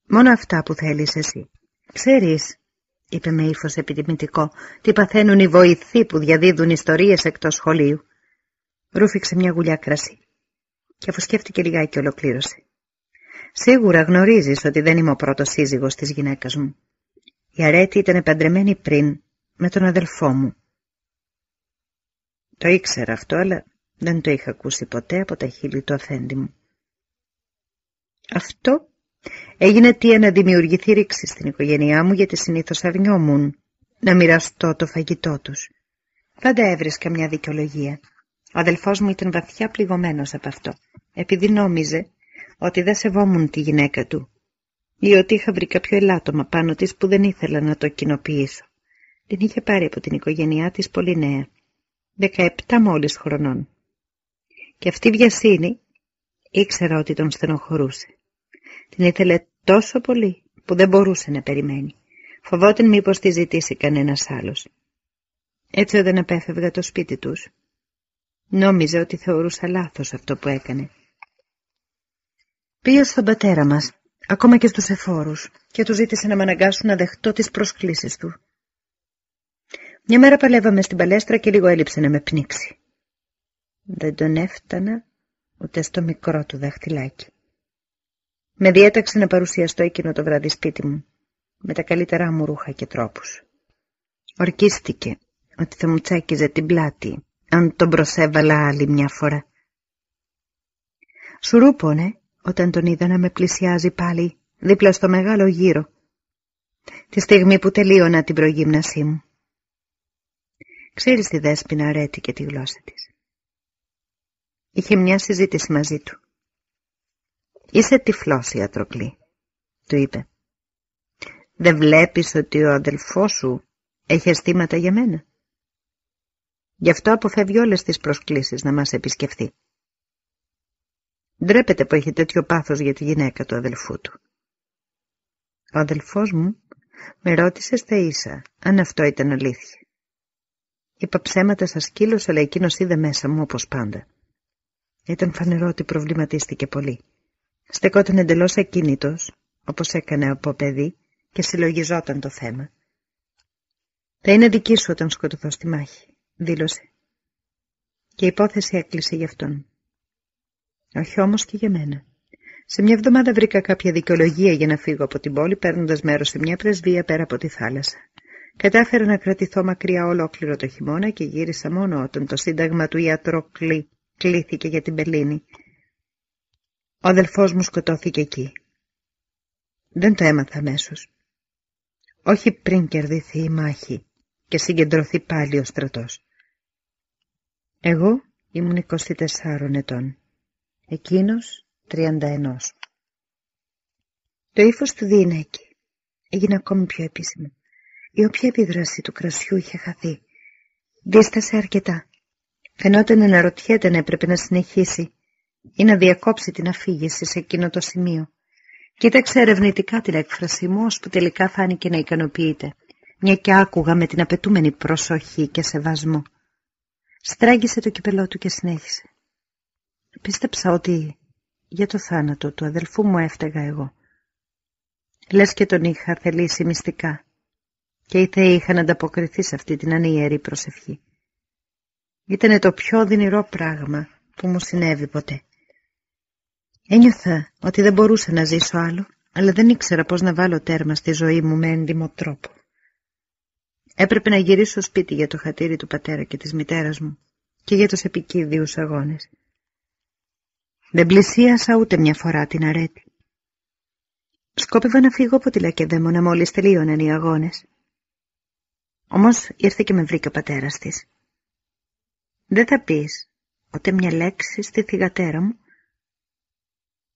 Μόνο αυτά που θέλεις εσύ. Ξέρεις, είπε με ύφος επιτιμητικό, τι παθαίνουν οι βοηθοί που διαδίδουν ιστορίες εκτός σχολείου. Ρούφηξε μια γουλιά κρασί και αφού σκέφτηκε λιγάκι ολοκλήρωσε. Σίγουρα γνωρίζεις ότι δεν είμαι ο πρώτος σύζυγος της γυναίκας μου. Η Αρέτη ήταν παντρεμένη πριν με τον αδελφό μου. Το ήξερα αυτό, αλλά δεν το είχα ακούσει ποτέ από τα χείλη του αφέντη μου. Αυτό έγινε αιτία να δημιουργηθεί ρήξη στην οικογένειά μου γιατί συνήθως αρνιόμουν να μοιραστώ το φαγητό τους. Πάντα έβρισκα μια δικαιολογία. Ο αδελφός μου ήταν βαθιά πληγωμένος από αυτό, επειδή νόμιζε ότι δεν σεβόμουν τη γυναίκα του ή ότι είχα βρει κάποιο ελάττωμα πάνω της που δεν ήθελα να το κοινοποιήσω. Την είχε πάρει από την οικογένειά της πολύ νέα, 17 μόλις χρονών. Και αυτή η βιασύνη ήξερα ότι τον στενοχωρούσε. Την ήθελε τόσο πολύ που δεν μπορούσε να περιμένει. Φοβόταν μήπως τη ζητήσει κανένας άλλος. Έτσι δεν απέφευγα το σπίτι τους. Νόμιζε ότι θεωρούσα λάθος αυτό που έκανε. Πήγα στον πατέρα μας, ακόμα και στους εφόρους, και του ζήτησε να με αναγκάσουν να δεχτώ τις προσκλήσεις του. Μια μέρα παλεύαμε στην παλέστρα και λίγο έλειψε να με πνίξει. Δεν τον έφτανα ούτε στο μικρό του δαχτυλάκι. Με διέταξε να παρουσιαστώ εκείνο το βράδυ σπίτι μου, με τα καλύτερά μου ρούχα και τρόπους. Ορκίστηκε ότι θα μου τσάκιζε την πλάτη, αν τον προσέβαλα άλλη μια φορά. Σουρούπωνε όταν τον είδα να με πλησιάζει πάλι δίπλα στο μεγάλο γύρο, τη στιγμή που τελείωνα την προγύμνασή μου. Ξέρεις τη δέσποινα Ρέτη και τη γλώσσα της. Είχε μια συζήτηση μαζί του. «Είσαι τυφλός, ιατροκλή», του είπε. «Δεν βλέπεις ότι ο αδελφός σου έχει αισθήματα για μένα; Γι' αυτό αποφεύγει όλες τις προσκλήσεις να μας επισκεφθεί. Ντρέπεται που έχει τέτοιο πάθος για τη γυναίκα του αδελφού του. Ο αδελφός μου με ρώτησε στα ίσα αν αυτό ήταν αλήθεια. Είπα ψέματα σαν σκύλος, αλλά εκείνος είδε μέσα μου όπως πάντα. Ήταν φανερό ότι προβληματίστηκε πολύ. Στεκόταν εντελώς ακίνητος, όπως έκανε από παιδί, και συλλογιζόταν το θέμα. «Θα είναι δική σου όταν σκοτωθώ στη μάχη», δήλωσε. Και η υπόθεση έκλεισε γι' αυτόν. Όχι όμως και για μένα. Σε μια εβδομάδα βρήκα κάποια δικαιολογία για να φύγω από την πόλη, παίρνοντας μέρος σε μια πρεσβεία πέρα από τη θάλασσα. Κατάφερα να κρατηθώ μακριά ολόκληρο το χειμώνα και γύρισα μόνο όταν το σύνταγμα του ιατρόκλη κλήθηκε για την Μπερλίνη. Ο αδελφός μου σκοτώθηκε εκεί. Δεν το έμαθα αμέσως. όχι πριν κερδιθεί η μάχη και συγκεντρωθεί πάλι ο στρατός. Εγώ ήμουν 24 ετών, εκείνος 31. Το ύφος του διηνέκη έγινε ακόμη πιο επίσημο. Η όποια επίδραση του κρασιού είχε χαθεί. Δίστασε αρκετά. Φαινόταν να ρωτιέται να έπρεπε να συνεχίσει ή να διακόψει την αφήγηση σε εκείνο το σημείο. Κοίταξε ερευνητικά την έκφρασή μου, ώσπου τελικά φάνηκε να ικανοποιείται, μια και άκουγα με την απαιτούμενη προσοχή και σεβασμό. Στράγγισε το κυπελό του και συνέχισε. Πίστεψα ότι για το θάνατο του αδελφού μου έφταιγα εγώ. Λες και τον είχα θελήσει μυστικά και οι θεοί είχαν ανταποκριθεί σε αυτή την ανίερη προσευχή. Ήτανε το πιο δυνηρό πράγμα που μου συνέβη ποτέ. Ένιωθα ότι δεν μπορούσα να ζήσω άλλο, αλλά δεν ήξερα πώς να βάλω τέρμα στη ζωή μου με έντιμο τρόπο. Έπρεπε να γυρίσω σπίτι για το χατήρι του πατέρα και της μητέρας μου και για τους επικίδιους αγώνες. Δεν πλησίασα ούτε μια φορά την αρέτη. Σκόπευα να φύγω από τη Λακεδαίμονα μόλις τελείωναν οι αγώνες. Όμως ήρθε και με βρήκε ο πατέρας της. Δεν θα πεις ούτε μια λέξη στη θυγατέρα μου.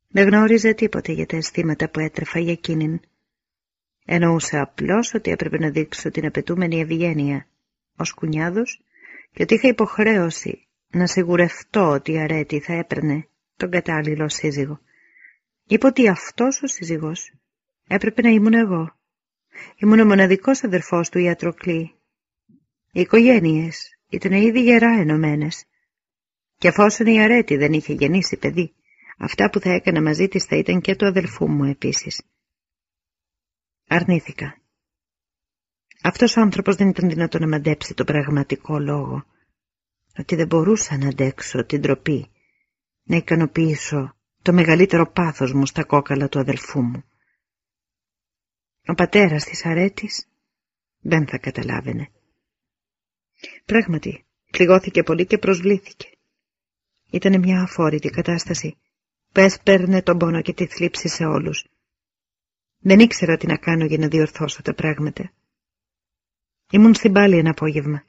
Δεν γνώριζε τίποτε για τα αισθήματα που έτρεφα για εκείνην. Εννοούσα απλώς ότι έπρεπε να δείξω την απαιτούμενη ευγένεια ως κουνιάδος και ότι είχα υποχρέωση να σιγουρευτώ ότι η αρέτη θα έπαιρνε τον κατάλληλο σύζυγο. Είπε ότι αυτός ο σύζυγος έπρεπε να ήμουν εγώ. Ήμουν ο μοναδικός αδερφός του Ιατροκλή. Οι οικογένειες ήταν ήδη γερά ενωμένες. Και εφόσον η αρέτη δεν είχε γεννήσει παιδί, αυτά που θα έκανα μαζί της θα ήταν και του αδελφού μου επίσης. Αρνήθηκα. Αυτός ο άνθρωπος δεν ήταν δυνατό να μαντέψει το πραγματικό λόγο. Ότι δεν μπορούσα να αντέξω την τροπή, να ικανοποιήσω το μεγαλύτερο πάθος μου στα κόκαλα του αδελφού μου. Ο πατέρας της αρέτης δεν θα καταλάβαινε. Πράγματι, πληγώθηκε πολύ και προσβλήθηκε. Ήταν μια αφόρητη κατάσταση που έσπερνε τον πόνο και τη θλίψη σε όλους. Δεν ήξερα τι να κάνω για να διορθώσω τα πράγματα. Ήμουν στην πάλη ένα απόγευμα.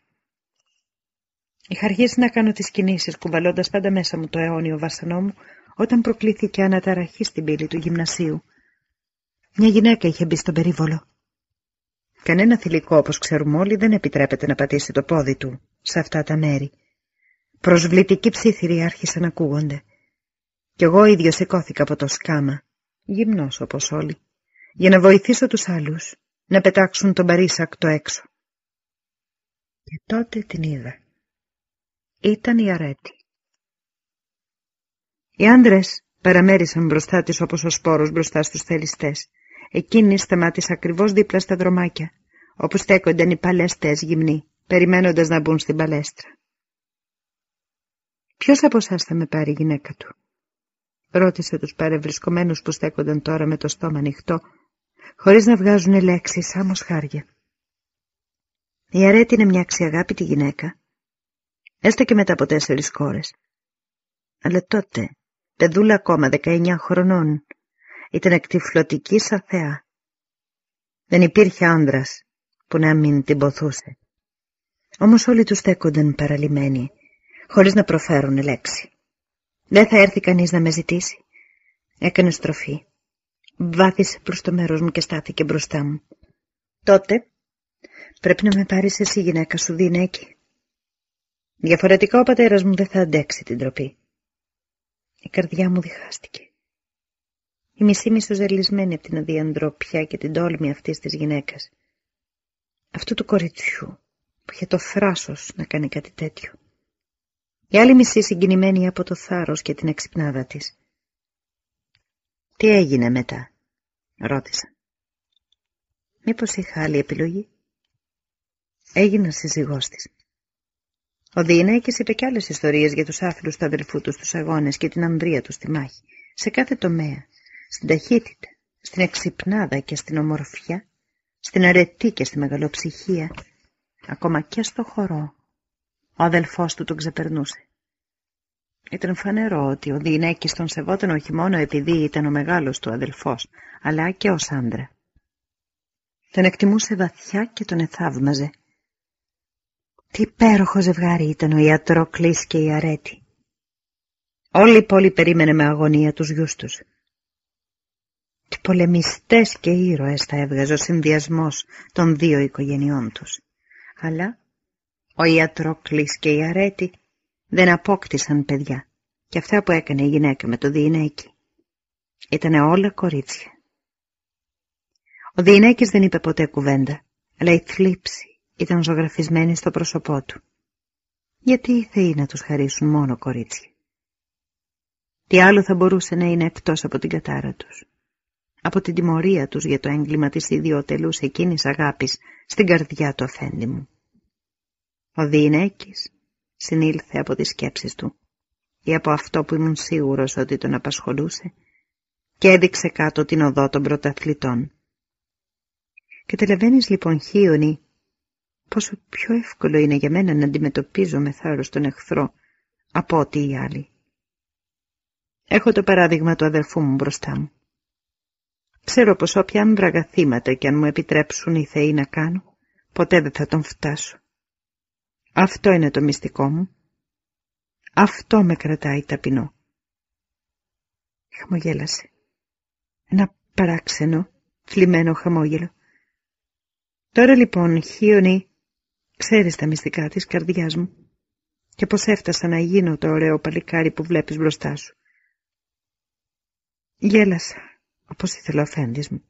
Είχα αρχίσει να κάνω τις κινήσεις κουβαλώντας πάντα μέσα μου το αιώνιο βασανό μου όταν προκλήθηκε αναταραχή στην πύλη του γυμνασίου. Μια γυναίκα είχε μπει στον περίβολο. Κανένα θηλυκό, όπως ξέρουμε όλοι, δεν επιτρέπεται να πατήσει το πόδι του σε αυτά τα μέρη. Προσβλητικοί ψήθυροι άρχισαν να ακούγονται. Κι εγώ ίδιο σηκώθηκα από το σκάμα, γυμνός όπως όλοι, για να βοηθήσω τους άλλους να πετάξουν τον παρήσακτο έξω. Και τότε την είδα. Ήταν η αρέτη. Οι άντρες παραμέρισαν μπροστά της όπως ο σπόρος μπροστά στους θελιστές. Εκείνη σταμάτησε ακριβώς δίπλα στα δρομάκια, όπου στέκονταν οι παλαιστές γυμνοί, περιμένοντας να μπουν στην παλέστρα. «Ποιος από εσάς θα με πάρει η γυναίκα του» ρώτησε τους παρευρισκομένους που στέκονταν τώρα με το στόμα ανοιχτό, χωρίς να βγάζουν λέξεις σαν χάρια. Η Αρέτη είναι μια αξιαγάπητη γυναίκα, έστω και μετά από τέσσερις κόρες. Αλλά τότε, παιδούλα ακόμα δεκαεννιά χρονών, ήταν εκτυφλωτική σαν θεά. Δεν υπήρχε άνδρας που να μην την ποθούσε. Όμως όλοι τους στέκονταν παραλυμένοι, χωρίς να προφέρουν λέξη. Δεν θα έρθει κανείς να με ζητήσει. Έκανε στροφή. Βάθησε προς το μέρος μου και στάθηκε μπροστά μου. Τότε πρέπει να με πάρεις εσύ γυναίκα σου δίνεκη. Διαφορετικά ο πατέρας μου δεν θα αντέξει την τροπή. Η καρδιά μου διχάστηκε. Η μισή μισοζελισμένη από την αδιαντροπιά και την τόλμη αυτής της γυναίκας. Αυτού του κοριτσιού που είχε το θράσος να κάνει κάτι τέτοιο. Η άλλη μισή συγκινημένη από το θάρρος και την εξυπνάδα της. «Τι έγινε μετά» ρώτησα. Μήπως είχα άλλη επιλογή; Έγινα σύζυγός της. Ο Διηνέκης είπε κι άλλες ιστορίες για τους άθλους του αδελφού τους στους αγώνες και την αμβρία τους στη μάχη, σε κάθε τομέα, στην ταχύτητα, στην εξυπνάδα και στην ομορφιά, στην αρετή και στη μεγαλοψυχία, ακόμα και στο χορό. Ο αδελφός του τον ξεπερνούσε. Ήταν φανερό ότι ο Διηνέκης τον σεβόταν όχι μόνο επειδή ήταν ο μεγάλος του αδελφός, αλλά και ως άντρα. Τον εκτιμούσε βαθιά και τον εθαύμαζε. Τι υπέροχο ζευγάρι ήταν ο Ιατρόκλης και η Αρέτη. Όλη η πόλη περίμενε με αγωνία τους γιους τους. Τι πολεμιστές και ήρωες θα έβγαζε ο συνδυασμός των δύο οικογενειών τους. Αλλά ο Ιατρόκλης και η Αρέτη δεν απόκτησαν παιδιά και αυτά που έκανε η γυναίκα με το διηνέκι. Ήτανε όλα κορίτσια. Ο διηνέκης δεν είπε ποτέ κουβέντα, αλλά η θλίψη ήταν ζωγραφισμένη στο πρόσωπό του. Γιατί οι θεοί να τους χαρίσουν μόνο κορίτσια. Τι άλλο θα μπορούσε να είναι εκτός από την κατάρα τους; Από την τιμωρία τους για το έγκλημα της ιδιωτελούς εκείνης αγάπης στην καρδιά του αφέντη μου. Ο Διηνέκης συνήλθε από τις σκέψεις του ή από αυτό που ήμουν σίγουρος ότι τον απασχολούσε και έδειξε κάτω την οδό των πρωταθλητών. Καταλαβαίνεις λοιπόν Χίονι πόσο πιο εύκολο είναι για μένα να αντιμετωπίζω με θάρρος τον εχθρό από ό,τι οι άλλοι. Έχω το παράδειγμα του αδερφού μου μπροστά μου. Ξέρω πως όποια άμβραγα θύματα και αν μου επιτρέψουν οι θεοί να κάνω, ποτέ δεν θα τον φτάσω. Αυτό είναι το μυστικό μου. Αυτό με κρατάει ταπεινό. Χαμογέλασε. Ένα παράξενο, θλιμμένο χαμόγελο. Τώρα λοιπόν, Χίονι, ξέρεις τα μυστικά της καρδιάς μου και πως έφτασα να γίνω το ωραίο παλικάρι που βλέπεις μπροστά σου. Γέλασα, όπως ήθελε ο αφέντης μου,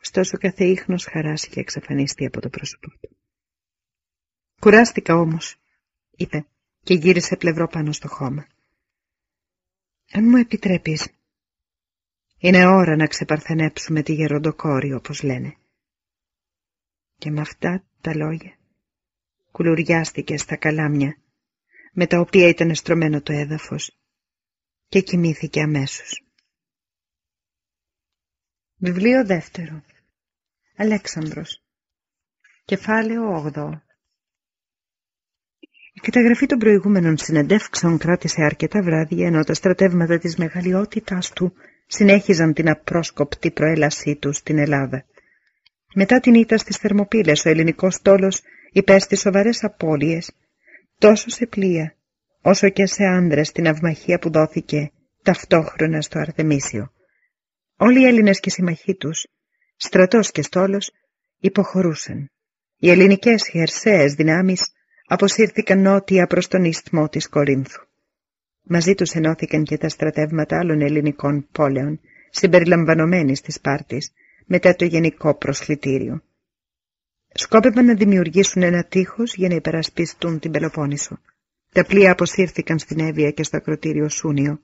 ωστόσο κάθε ίχνος χαράς είχε εξαφανιστεί από το πρόσωπό του. Κουράστηκα όμως, είπε και γύρισε πλευρό πάνω στο χώμα. Αν μου επιτρέπεις, είναι ώρα να ξεπαρθενέψουμε τη γεροντοκόρη όπως λένε. Και με αυτά τα λόγια κουλουριάστηκε στα καλάμια με τα οποία ήταν στρωμένο το έδαφος και κοιμήθηκε αμέσως. Βιβλίο δεύτερο Αλέξανδρος Κεφάλαιο 8 Η καταγραφή των προηγούμενων συνεντεύξεων κράτησε αρκετά βράδια ενώ τα στρατεύματα της μεγαλειότητάς του συνέχιζαν την απρόσκοπτη προέλασή τους στην Ελλάδα. Μετά την ήττα στις Θερμοπύλες ο ελληνικός στόλος υπέστη σοβαρές απώλειες τόσο σε πλοία όσο και σε άνδρες την αυμαχία που δόθηκε ταυτόχρονα στο Αρθεμίσιο. Όλοι οι Έλληνες και οι συμμαχοί τους, στρατός και στόλος, υποχωρούσαν. Οι ελληνικές χερσαίες δυνάμεις αποσύρθηκαν νότια προς τον ισθμό της Κορίνθου. Μαζί τους ενώθηκαν και τα στρατεύματα άλλων ελληνικών πόλεων, συμπεριλαμβανομένης της Σπάρτης, μετά το γενικό προσκλητήριο. Σκόπευαν να δημιουργήσουν ένα τείχος για να υπερασπιστούν την Πελοπόννησο. Τα πλοία αποσύρθηκαν στην Εύβοια και στο ακροτήριο Σούνιο,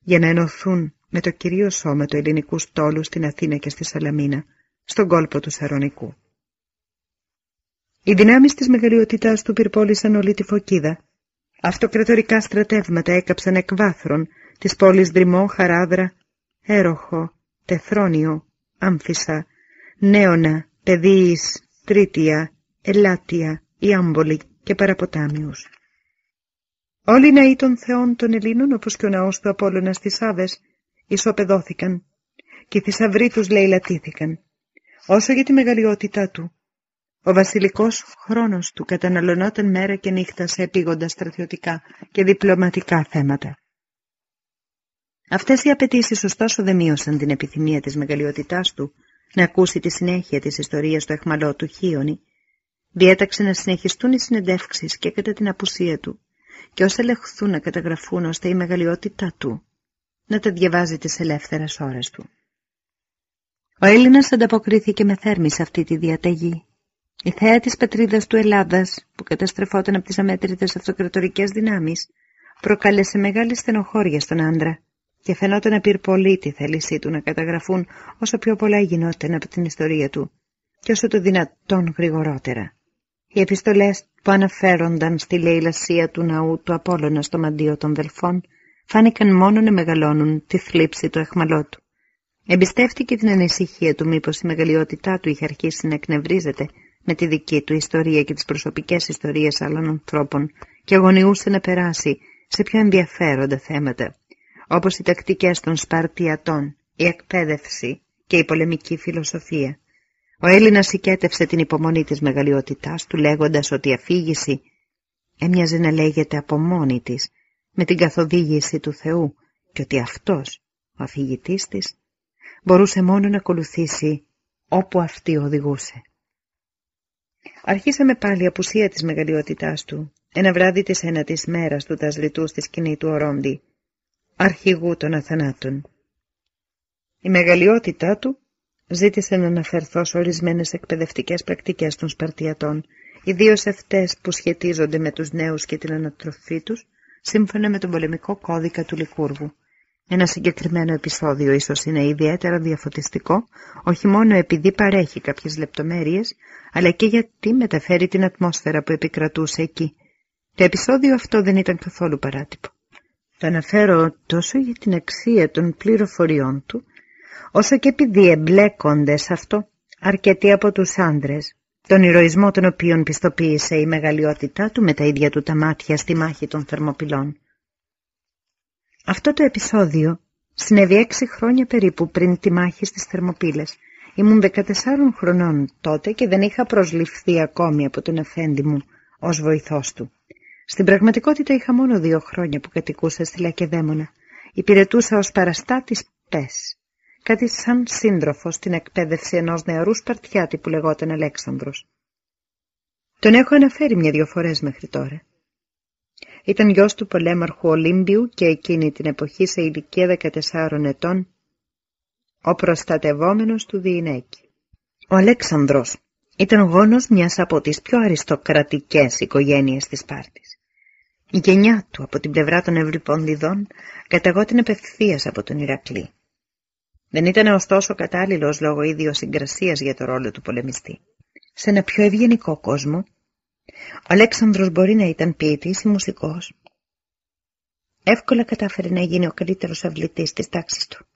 για να ενωθούν με το κυρίω σώμα του ελληνικού στόλου στην Αθήνα και στη Σαλαμίνα, στον κόλπο του Σαρονικού. Οι δυνάμεις της μεγαλειότητάς του πυρπόλησαν όλη τη φωκίδα. Αυτοκρατορικά στρατεύματα έκαψαν εκ βάθρων τις πόλεις Δρυμό, Χαράδρα, Έροχο, Τεθρόνιο, Άμφισα, Νέωνα, Παιδίης, Τρίτια, Ελάτια, Ιάμπολη και Παραποτάμιους. Όλοι οι ναοί των θεών των Ελλήνων, όπως και ο ναός του Απόλλωνας στις Άβες, ισοπεδώθηκαν και οι θησαυροί τους λαιλατήθηκαν. Όσο για τη μεγαλειότητά του, ο βασιλικός χρόνος του καταναλωνόταν μέρα και νύχτα σε επίγοντα στρατιωτικά και διπλωματικά θέματα. Αυτές οι απαιτήσεις ωστόσο δεν μείωσαν την επιθυμία της μεγαλειότητάς του να ακούσει τη συνέχεια της ιστορίας του εχμαλώτου Χίονη, διέταξε να συνεχιστούν οι συνεντεύξεις και κατά την απουσία του και όσα λεχθούν να καταγραφούν ώστε η μεγαλειότητά του να τα διαβάζει τις ελεύθερες ώρες του. Ο Έλληνας ανταποκρίθηκε με θέρμη σε αυτή τη διαταγή. Η θέα της πατρίδας του Ελλάδας, που καταστρεφόταν από τις αμέτρητες αυτοκρατορικές δυνάμεις, προκάλεσε μεγάλη στενοχώρια στον άντρα και φαινόταν να πολύ τη θέλησή του να καταγραφούν όσο πιο πολλά γινόταν από την ιστορία του και όσο το δυνατόν γρηγορότερα. Οι επιστολές που αναφέρονταν στη λαιλασία του ναού του Απόλλωνα στο μαντίο των Δελφών φάνηκαν μόνο να μεγαλώνουν τη θλίψη του εχμαλώτου. Εμπιστεύτηκε την ανησυχία του μήπως η μεγαλειότητά του είχε αρχίσει να εκνευρίζεται με τη δική του ιστορία και τις προσωπικές ιστορίες άλλων ανθρώπων και αγωνιούσε να περάσει σε πιο ενδιαφέροντα θέματα, όπως οι τακτικές των Σπαρτιατών, η εκπαίδευση και η πολεμική φιλοσοφία. Ο Έλληνας οικέτευσε την υπομονή της μεγαλειότητάς του λέγοντας ότι η αφήγηση έμοιαζε να λέγεται από μόνη της με την καθοδήγηση του Θεού και ότι αυτός, ο αφηγητής της, μπορούσε μόνο να ακολουθήσει όπου αυτή οδηγούσε. Αρχίσαμε πάλι απουσία της μεγαλειότητάς του, ένα βράδυ της ένατης μέρας του τασλητού στη σκηνή του Ορόντι, αρχηγού των αθανάτων. Η μεγαλειότητά του ζήτησε να αναφερθώ σε ορισμένες εκπαιδευτικές πρακτικές των Σπαρτιατών, ιδίως αυτές που σχετίζονται με τους νέους και την ανατροφή τους, σύμφωνα με τον πολεμικό κώδικα του Λικούργου. Ένα συγκεκριμένο επεισόδιο ίσως είναι ιδιαίτερα διαφωτιστικό, όχι μόνο επειδή παρέχει κάποιες λεπτομέρειες, αλλά και γιατί μεταφέρει την ατμόσφαιρα που επικρατούσε εκεί. Το επεισόδιο αυτό δεν ήταν καθόλου παράτυπο. Το αναφέρω τόσο για την αξία των πληροφοριών του, όσο και επειδή εμπλέκονται σε αυτό αρκετοί από τους άντρες, τον ηρωισμό των οποίων πιστοποίησε η μεγαλειότητά του με τα ίδια του τα μάτια στη μάχη των Θερμοπυλών. Αυτό το επεισόδιο συνέβη έξι χρόνια περίπου πριν τη μάχη στις Θερμοπύλες. Ήμουν 14 χρονών τότε και δεν είχα προσληφθεί ακόμη από τον αφέντη μου ως βοηθός του. Στην πραγματικότητα είχα μόνο δύο χρόνια που κατοικούσα στη Λακεδαίμονα. Υπηρετούσα ως παραστάτης ΠΕΣ, κάτι σαν σύντροφο στην εκπαίδευση ενός νεαρού Σπαρτιάτη που λεγόταν Αλέξανδρος. Τον έχω αναφέρει μια-δυο φορές μέχρι τώρα. Ήταν γιος του πολέμαρχου Ολύμπιου και εκείνη την εποχή σε ηλικία 14 ετών ο προστατευόμενος του Διηνέκη. Ο Αλέξανδρος ήταν γόνος μιας από τις πιο αριστοκρατικές οικογένειες της Σπάρτης. Η γενιά του από την πλευρά των Ευρυπονδιδών καταγόταν απευθείας από τον Ηρακλή. Δεν ήταν ωστόσο κατάλληλος λόγω συγκρασίας για το ρόλο του πολεμιστή. Σε ένα πιο ευγενικό κόσμο, ο Αλέξανδρος μπορεί να ήταν ποιητής ή μουσικός. Εύκολα κατάφερε να γίνει ο καλύτερος αυλητής της τάξης του.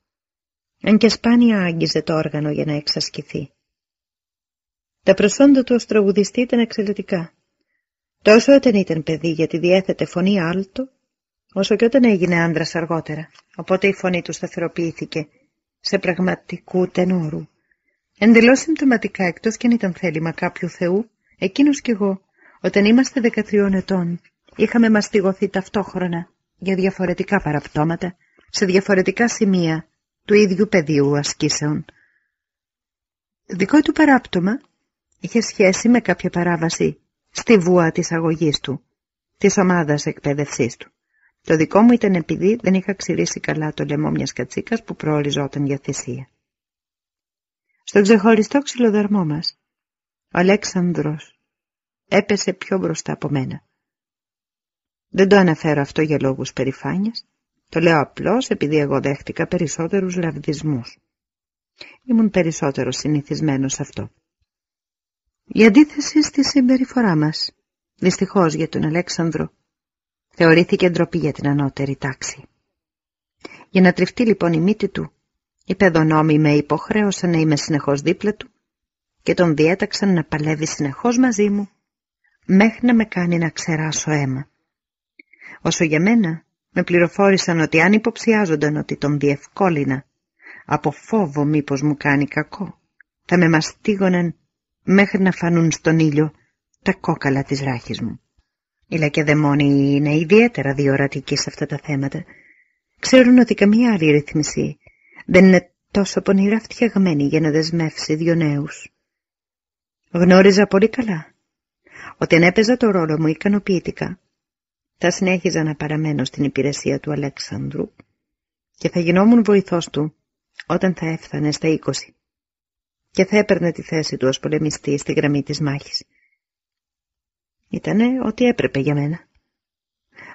Αν και σπάνια άγγιζε το όργανο για να εξασκηθεί. Τα προσόντα του ως τραγουδιστή ήταν εξαιρετικά. Τόσο όταν ήταν παιδί γιατί διέθετε φωνή άλτο, όσο και όταν έγινε άντρας αργότερα, οπότε η φωνή του σταθεροποιήθηκε σε πραγματικού τενόρου. Εντελώς συμπτωματικά, εκτός και αν ήταν θέλημα κάποιου Θεού, εκείνος κι εγώ, όταν είμαστε 13 ετών, είχαμε μαστιγωθεί ταυτόχρονα για διαφορετικά παραπτώματα, σε διαφορετικά σημεία του ίδιου πεδίου ασκήσεων. Δικό του παράπτωμα είχε σχέση με κάποια παράβαση στη βούα της αγωγής του, της ομάδας εκπαίδευσής του. Το δικό μου ήταν επειδή δεν είχα ξηρίσει καλά το λαιμό μιας κατσίκας που προοριζόταν για θυσία. Στον ξεχωριστό ξυλοδαρμό μας, ο Αλέξανδρος έπεσε πιο μπροστά από μένα. Δεν το αναφέρω αυτό για λόγους περηφάνειας, το λέω απλώς επειδή εγώ δέχτηκα περισσότερους λαβδισμούς. Ήμουν περισσότερο συνηθισμένος σε αυτό. Η αντίθεση στη συμπεριφορά μας, δυστυχώς για τον Αλέξανδρο, θεωρήθηκε ντροπή για την ανώτερη τάξη. Για να τριφτεί λοιπόν η μύτη του, οι παιδονόμοι με υποχρέωσαν να είμαι συνεχώς δίπλα του και τον διέταξαν να παλεύει συνεχώς μαζί μου, μέχρι να με κάνει να ξεράσω αίμα. Όσο για μένα, με πληροφόρησαν ότι αν υποψιάζονταν ότι τον διευκόλυνα, από φόβο μήπως μου κάνει κακό, θα με μαστίγωναν μέχρι να φανούν στον ήλιο τα κόκαλα της ράχης μου. Οι λακεδαιμόνοι είναι ιδιαίτερα διορατικοί σε αυτά τα θέματα. Ξέρουν ότι καμία άλλη ρυθμισή δεν είναι τόσο πονηρά φτιαγμένη για να δεσμεύσει δυο νέους. Γνώριζα πολύ καλά ότι αν έπαιζα το ρόλο μου ικανοποιητικά, θα συνέχιζα να παραμένω στην υπηρεσία του Αλέξανδρου και θα γινόμουν βοηθός του όταν θα έφτανε στα είκοσι και θα έπαιρνε τη θέση του ως πολεμιστή στη γραμμή της μάχης. Ήτανε ό,τι έπρεπε για μένα.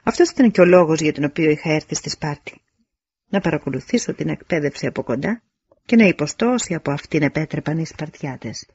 Αυτός ήταν και ο λόγος για τον οποίο είχα έρθει στη Σπάρτη. Να παρακολουθήσω την εκπαίδευση από κοντά και να υποστώ όσοι από αυτήν επέτρεπαν οι Σπαρτιάτες.